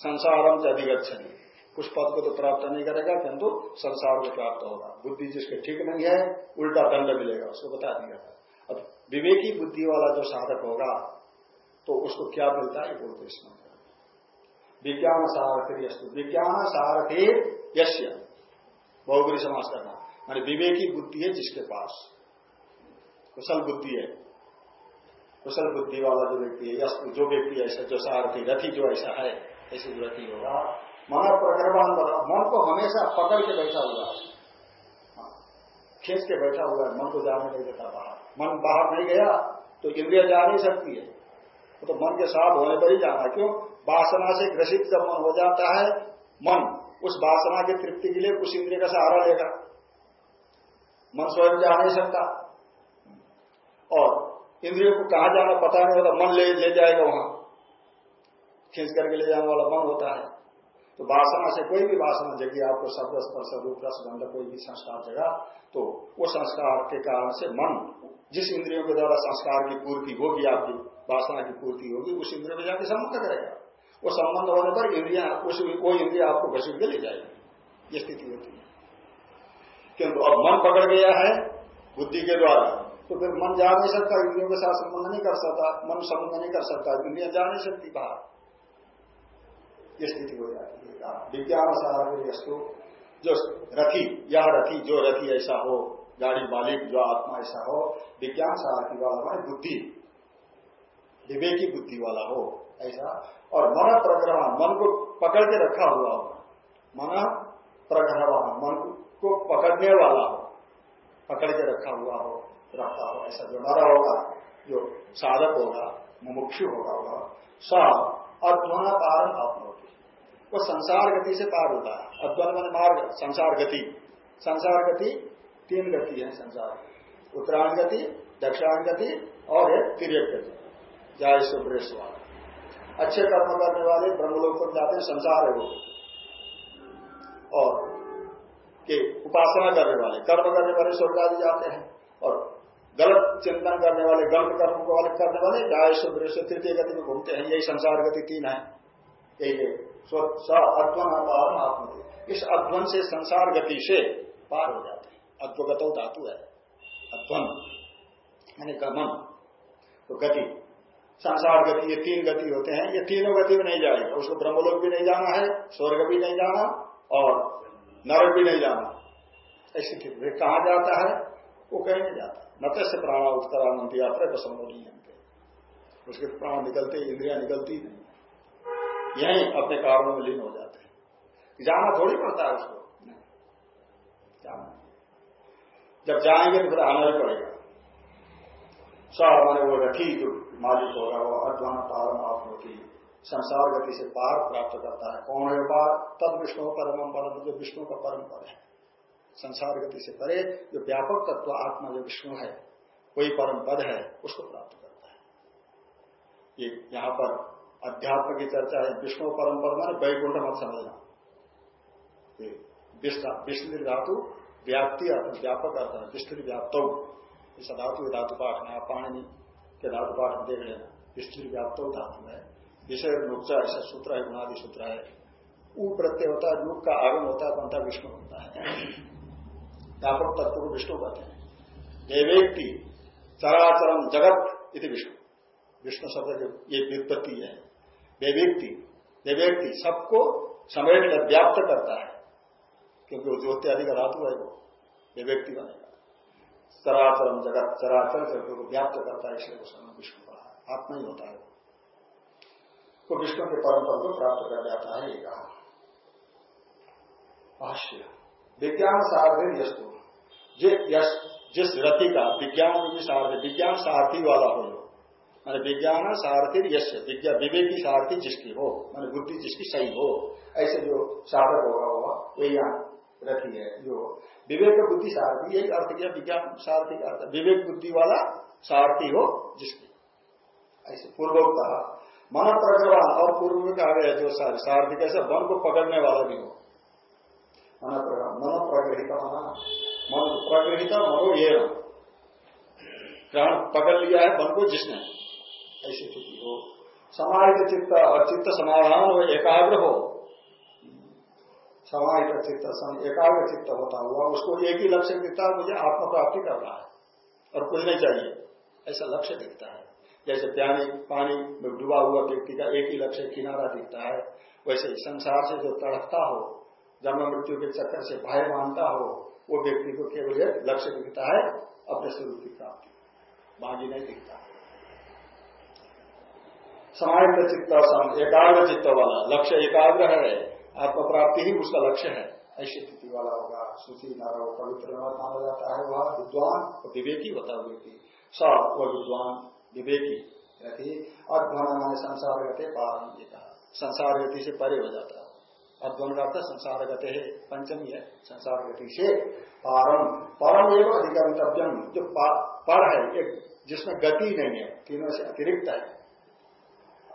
संसारम से अधिगछनी उस पद को तो प्राप्त नहीं करेगा किंतु संसार को प्राप्त होगा। बुद्धि जिसके ठीक नहीं है उल्टा दंड मिलेगा उसको बता दिया था अब विवेकी बुद्धि वाला जो साधक होगा तो उसको क्या मिलता है? बोलते इस मंत्र। विज्ञान सारथी विज्ञान सारथी यश्य बहुगुरी समाज करना मानी विवेकी बुद्धि है जिसके पास। कुशल बुद्धि है। कुशल बुद्धि वाला जो व्यक्ति है जो व्यक्ति ऐसा, जो सारथी, रथी जो ऐसा है, ऐसे जो रथी होगा। मन प्रकरण मन को हमेशा पकड़ के बैठा हुआ है। खींच के बैठा हुआ है, मन को जाने नहीं देता बाहर। मन बाहर नहीं गया तो इंद्रिया जा नहीं सकती है। तो मन के साथ होने पर ही जाना क्यों? वासना से ग्रसित जब मन हो जाता है, मन उस वासना की तृप्ति के लिए उस इंद्रिय का सहारा लेगा। मन स्वयं जा नहीं सकता। और इंद्रियों को कहा जाना पता नहीं होता, मन ले ले जाएगा वहाँ। खींच करके ले जाने वाला मन होता है। तो वासना से कोई भी वासना जगी आपको शब्द स्पर्श, रूप रसगंध कोई भी संस्कार जगा तो वो संस्कार के कारण से मन, जिस इंद्रियों के द्वारा संस्कार की पूर्ति होगी आपकी वासना की पूर्ति होगी, उस इंद्रियों में जाके संबंध करेगा वो संबंध होने पर इंद्रिया उस वो इंद्रिया आपको घसीट के ले जाएगी। ये स्थिति होती है। किंतु अब मन पकड़ गया है, बुद्धि के द्वारा तो फिर मन जा नहीं सकता, इंद्रियों के साथ संबंध नहीं कर सकता, मन संबंध नहीं कर सकता, इंद्रिया जा नहीं सकती बाहर। ये स्थिति हो जाती है। विज्ञान सारा जो रथी यह रथी जो रथी ऐसा हो, गाड़ी मालिक, जो आत्मा ऐसा हो, विज्ञान सारथी वाला माने बुद्धि। विवेकी बुद्धि वाला हो, ऐसा। और मन प्रग्रह मन को पकड़ के रखा हुआ हो। मन प्रग्रह मन को पकड़ने वाला हो, पकड़ के रखा हुआ हो, रखा हो, ऐसा जो मरा होगा, जो साधक होगा, मुमुक्षु होगा होगा सब अध्वन आत्मा होती वो संसार गति से पार होता है। अध्वन मन मार्ग, संसार गति। संसार गति तीन गति है संसार। उत्तरायण गति दक्षिणायन गति और एक तिरक गति। जाय सुप्रेश वाला अच्छे कर्म करने वाले ब्रह्मलोक पर जाते हैं, संसार है वो। और के उपासना करने वाले, कर्म करने वाले स्वर्ग आदि जाते हैं। और गलत चिंतन करने वाले, गलत कर्म को वाले करने वाले जाय सुप्रेश तृतीय गति में घूमते हैं। यही संसार गति तीन है। यही अध्वन पार आत्म। इस अध्वन से संसार गति से पार हो जाते हैं। अध्वगत धातु है। अध्वन, यानी गमन तो गति। संसार गति, ये तीन गति होते हैं, ये तीनों गति में नहीं जाएगा। उसको ब्रह्मलोक भी नहीं जाना है, स्वर्ग भी नहीं जाना और नरक भी नहीं जाना। ऐसी स्थिति कहा जाता है? वो कहीं नहीं जाता। नत से प्राण उत्तरानंद यात्रा प्रसन्न नहीं है उसके प्राण निकलते, इंद्रिया निकलती नहीं। यही अपने कारणों में लीन हो जाते हैं। जाना थोड़ी पड़ता है उसको। जाना जब जाएँगे तो फिर आना ही पड़ेगा। सब माने वो रखी जो मालिक हो होगा वो अध्वान पारम आपकी संसार गति से पार प्राप्त करता है। कौन है पार? तब विष्णु परम परम, जो विष्णु का परम पद है। संसार गति से परे जो व्यापक तत्व आत्मा जो विष्णु है कोई परम पद है, उसको प्राप्त करता है। ये यहाँ पर अध्यात्म की चर्चा है। विष्णु परम परम वैकुंठ मत समझना। विष्णु धातु व्याप्ति अर्थ, व्यापक अर्थ है। विष्णु व्याप्त धातु धातु पाठ में आप पाणी के धातु पाठ में देख लेना विष्णु व्याप्त धातु है। विषय नुक्चा ऐसा सूत्र है गुणादि सूत्र है। ऊ प्रत्यय होता है नुक का आगम होता है बनता विष्णु होता है। व्यापक तत्व को विष्णु कहते हैं। ये व्यक्ति चराचरम जगत इति विष्णु। विष्णु शब्द ये व्युत्पत्ति है। वे व्यक्ति वे व्यक्ति सबको समेट व्याप्त करता है, क्योंकि वो ज्योति आदि का धातु है वो। वे व्यक्ति बनेगा। चराचरम जगत, चराचर जगत को व्याप्त करता है, इसलिए उसका विष्णु कहा आत्मा ही होता है। तो विष्णु के परम पद को प्राप्त कर जाता है, ये कहा। भाष्य, विज्ञान सारथी यस्तु। जिस रति का विज्ञान सारथी विज्ञान सारथी वाला हो। मैंने विज्ञान सारथी यश विवेकी सारथी जिसकी हो, मैंने बुद्धि जिसकी सही हो। ऐसे जो साधक होगा वो वही यहाँ रथी है, जो विवेक बुद्धि सारथी यही अर्थ किया विज्ञान सारथी का अर्थ, विवेक बुद्धि वाला सारथी हो जिसकी ऐसे पूर्वोक्त मन प्रग्रह और पूर्व में कहा गया, जो सारथी कैसे मन को पकड़ने वाला भी हो। मन प्रग्रह मन प्रग्रहित मना मन प्रग्रहित, मनो ये ग्रहण पकड़ लिया है मन को जिसने। ऐसी स्थिति हो। समाहित चित्त और चित्त समाधान हो, एकाग्र हो। समाहित चित्त एकाग्र चित्त होता हुआ, उसको एक ही लक्ष्य दिखता है, मुझे आत्म प्राप्ति करना है, और कुछ नहीं चाहिए। ऐसा लक्ष्य दिखता है। जैसे पानी पानी में डूबा हुआ व्यक्ति का एक ही लक्ष्य किनारा दिखता है, वैसे संसार से जो तड़पता हो, जन्म मृत्यु के चक्कर से भय मानता हो, वो व्यक्ति को केवल एक लक्ष्य दिखता है, अपने स्वरूप की प्राप्ति। बाकी नहीं दिखता। समाहित चित्त एकाग्र चित्त वाला, लक्ष्य एकाग्र है आत्म प्राप्ति ही उसका लक्ष्य है। ऐसी स्थिति वाला होगा सूची नारा पवित्र माना जाता है वह? विद्वान और विवेकी होता है व्यक्ति सब वह विद्वान विवेकी रहती अध्वन माने संसार गति पारण ये संसार गति से परे हो जाता है। अध्वन का अर्थ संसार गति है पंचमी है। संसार गति से पारम। परम एवं अधिगंतव्यम जो पर है एक जिसमें गति नहीं है तीनों से अतिरिक्त है।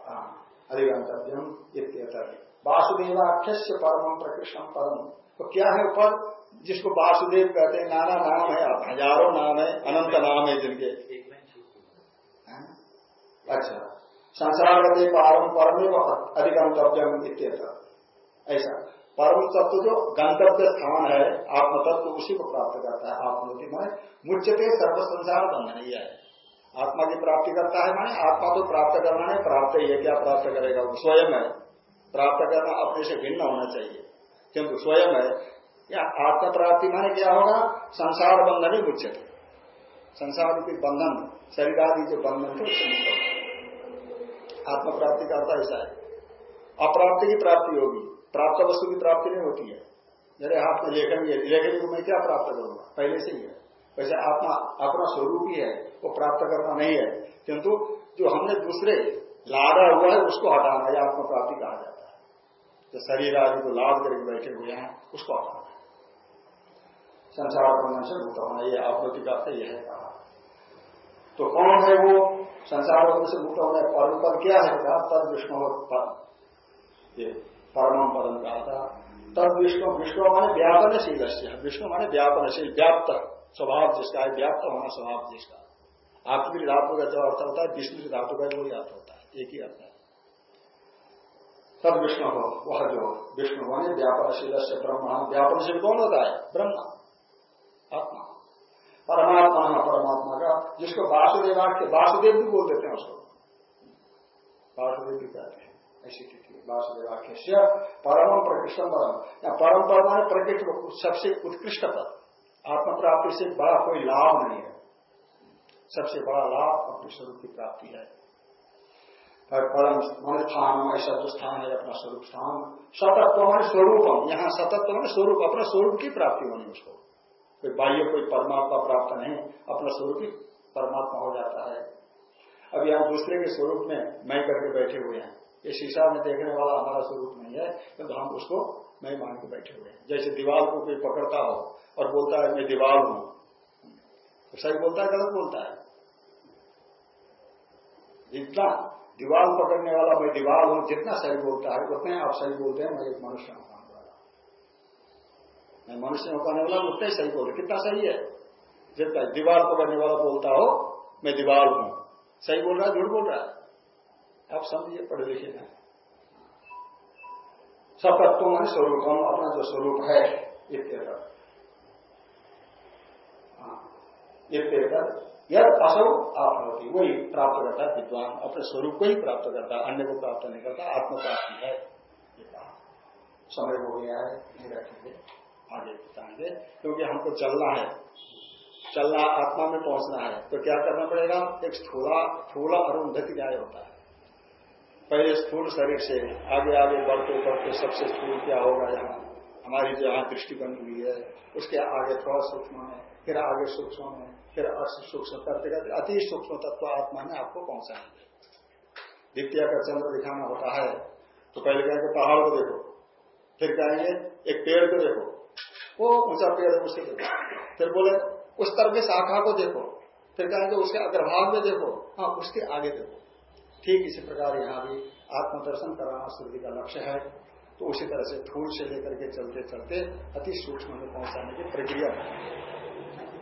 हाँ, अधिगंतव्यम इत्यतर वासुदेवाख्य से परम प्रकृष्ण परम तो क्या है पद जिसको वासुदेव कहते हैं नाना नाम है हज़ारों नाम है अनंत नाम है जिनके। अच्छा। संसार गति परम परम इत्यतर। ऐसा। परम तत्व जो गंतव्य स्थान है आत्म तत्व उसी को प्राप्त करता है आत्मति माने मुच्यते सर्व संसार बंधन ही। है आत्मा की प्राप्ति करता है माने आत्मा तो प्राप्त करना है प्राप्त ही है क्या प्राप्त करेगा? वो स्वयं है। प्राप्त करना अपने से भिन्न होना चाहिए। किंतु स्वयं है, या आत्म प्राप्ति माने क्या होगा? संसार बंधन ही मुच्यते संसार की बंधन, शरीर आदि जो बंधन थे आत्म प्राप्ति का अर्थ ऐसा है। अप्राप्ति की प्राप्ति होगी। प्राप्त वस्तु की प्राप्ति नहीं होती है। मेरे हाथ में लेखन है लेखन को मैं क्या प्राप्त करूँगा? पहले से ही है। वैसे आत्मा, अपना स्वरूप ही है। वो प्राप्त करना नहीं है। किंतु जो हमने दूसरे लादा हुआ है, उसको हटाना है आत्मा प्राप्ति कहा है। जो शरीर आदि को लाद करके बैठे हुए हैं, उसको हटाना है संसार बनने से मुक्त होना, ये आपूर्ति का यह है कहा। तो कौन है वो? संसार बनने से मुक्त होना परम पद क्या है? कहा, तद विष्णु पद। ये परम पदम कहा था। तद विष्णु विष्णु माने व्यापनशील विष्णु माने व्यापनशील, व्याप्त। स्वभाव जिसका है, व्याप्त होना स्वभाव जिसका। आत्मिक धातु का जो अर्थ होता है की धातु का वही अर्थ होता है, एक ही अर्थ है। तब विष्णु हो, वह जो विष्णु होने व्यापनशील से ब्रह्म व्यापनशील कौन होता है? ब्रह्म, आत्मा। परमात्मा है परमात्मा का, जिसको वासुदेव वासुदेव भी बोल देते हैं उसको। वासुदेव भी कहते हैं, ऐसी स्थिति वासुदेवाख्य परम प्रकृष्ट परम या परम परम प्रकृष्ट सबसे उत्कृष्ट पद। आत्म प्राप्ति से बड़ा कोई लाभ नहीं है। सबसे बड़ा लाभ अपने स्वरूप की प्राप्ति है। परम मन स्थान ऐसा स्थान है अपना स्वरूप स्थान सतत्व मन स्वरूपम, यहाँ सतत्व मन स्वरूप, अपना स्वरूप की प्राप्ति होनी उसको। कोई बाह्य, कोई परमात्मा प्राप्त नहीं, अपना स्वरूप ही परमात्मा हो जाता है। अब यहाँ दूसरे के स्वरूप में मैं करके बैठे हुए हैं। ये शीशा में देखने वाला हमारा स्वरूप नहीं है तो हम उसको मैं मान के बैठे हुए हैं। जैसे दीवार को कोई पकड़ता हो और बोलता है, मैं दीवार हूँ। तो सही बोलता है, गलत बोलता है? जितना दीवार पकड़ने वाला मैं दीवार हूँ जितना सही बोलता है उतने आप सही बोलते हैं मैं एक मनुष्य होने वाला। मैं मनुष्य होने वाला उतना ही सही बोलते कितना सही है? जितना दीवार पकड़ने वाला बोलता हो मैं दीवार हूँ। सही बोल रहा है झूठ बोल रहा है? आप समझिए पढ़े लिखे हैं। सब सतत्व मन स्वरूप हम अपना जो स्वरूप है इत्येतर हाँ, यद आप होती वही प्राप्त करता है विद्वान, अपने स्वरूप को ही प्राप्त करता है अन्य को प्राप्त नहीं करता आत्म प्राप्ति है समय हो गया है, नहीं रखेंगे। आगे बताएँगे। क्योंकि हमको चलना है। चलना आत्मा में पहुँचना है। तो क्या करना पड़ेगा? एक स्थूला स्थूला अरुंधति न्याय होता है। पहले स्थूल शरीर से आगे आगे बढ़ते बढ़ते सबसे स्थूल क्या होगा यहाँ? हमारी जो यहाँ दृष्टि बनी हुई है, उसके आगे थोड़ा सूक्ष्म है, फिर आगे सूक्ष्म है। फिर अर्थ सूक्ष्म अति सूक्ष्म तत्व आत्मा में आपको पहुंचाएँगे द्वितीय का चंद्र दिखाना होता है तो पहले कहेंगे पहाड़ को देखो, फिर कहेंगे एक पेड़ को देखो। वो ऊँचा पेड़ है उसे देखो। फिर बोले, उस तरह की शाखा को देखो। फिर कहेंगे उसके अग्रभाग में देखो। हाँ उसके आगे देखो। ठीक इसी प्रकार यहाँ भी आत्मदर्शन कराना श्रुति का लक्ष्य है। तो उसी तरह से ठूल से लेकर के चलते चलते अति सूक्ष्म में पहुँचाने की प्रक्रिया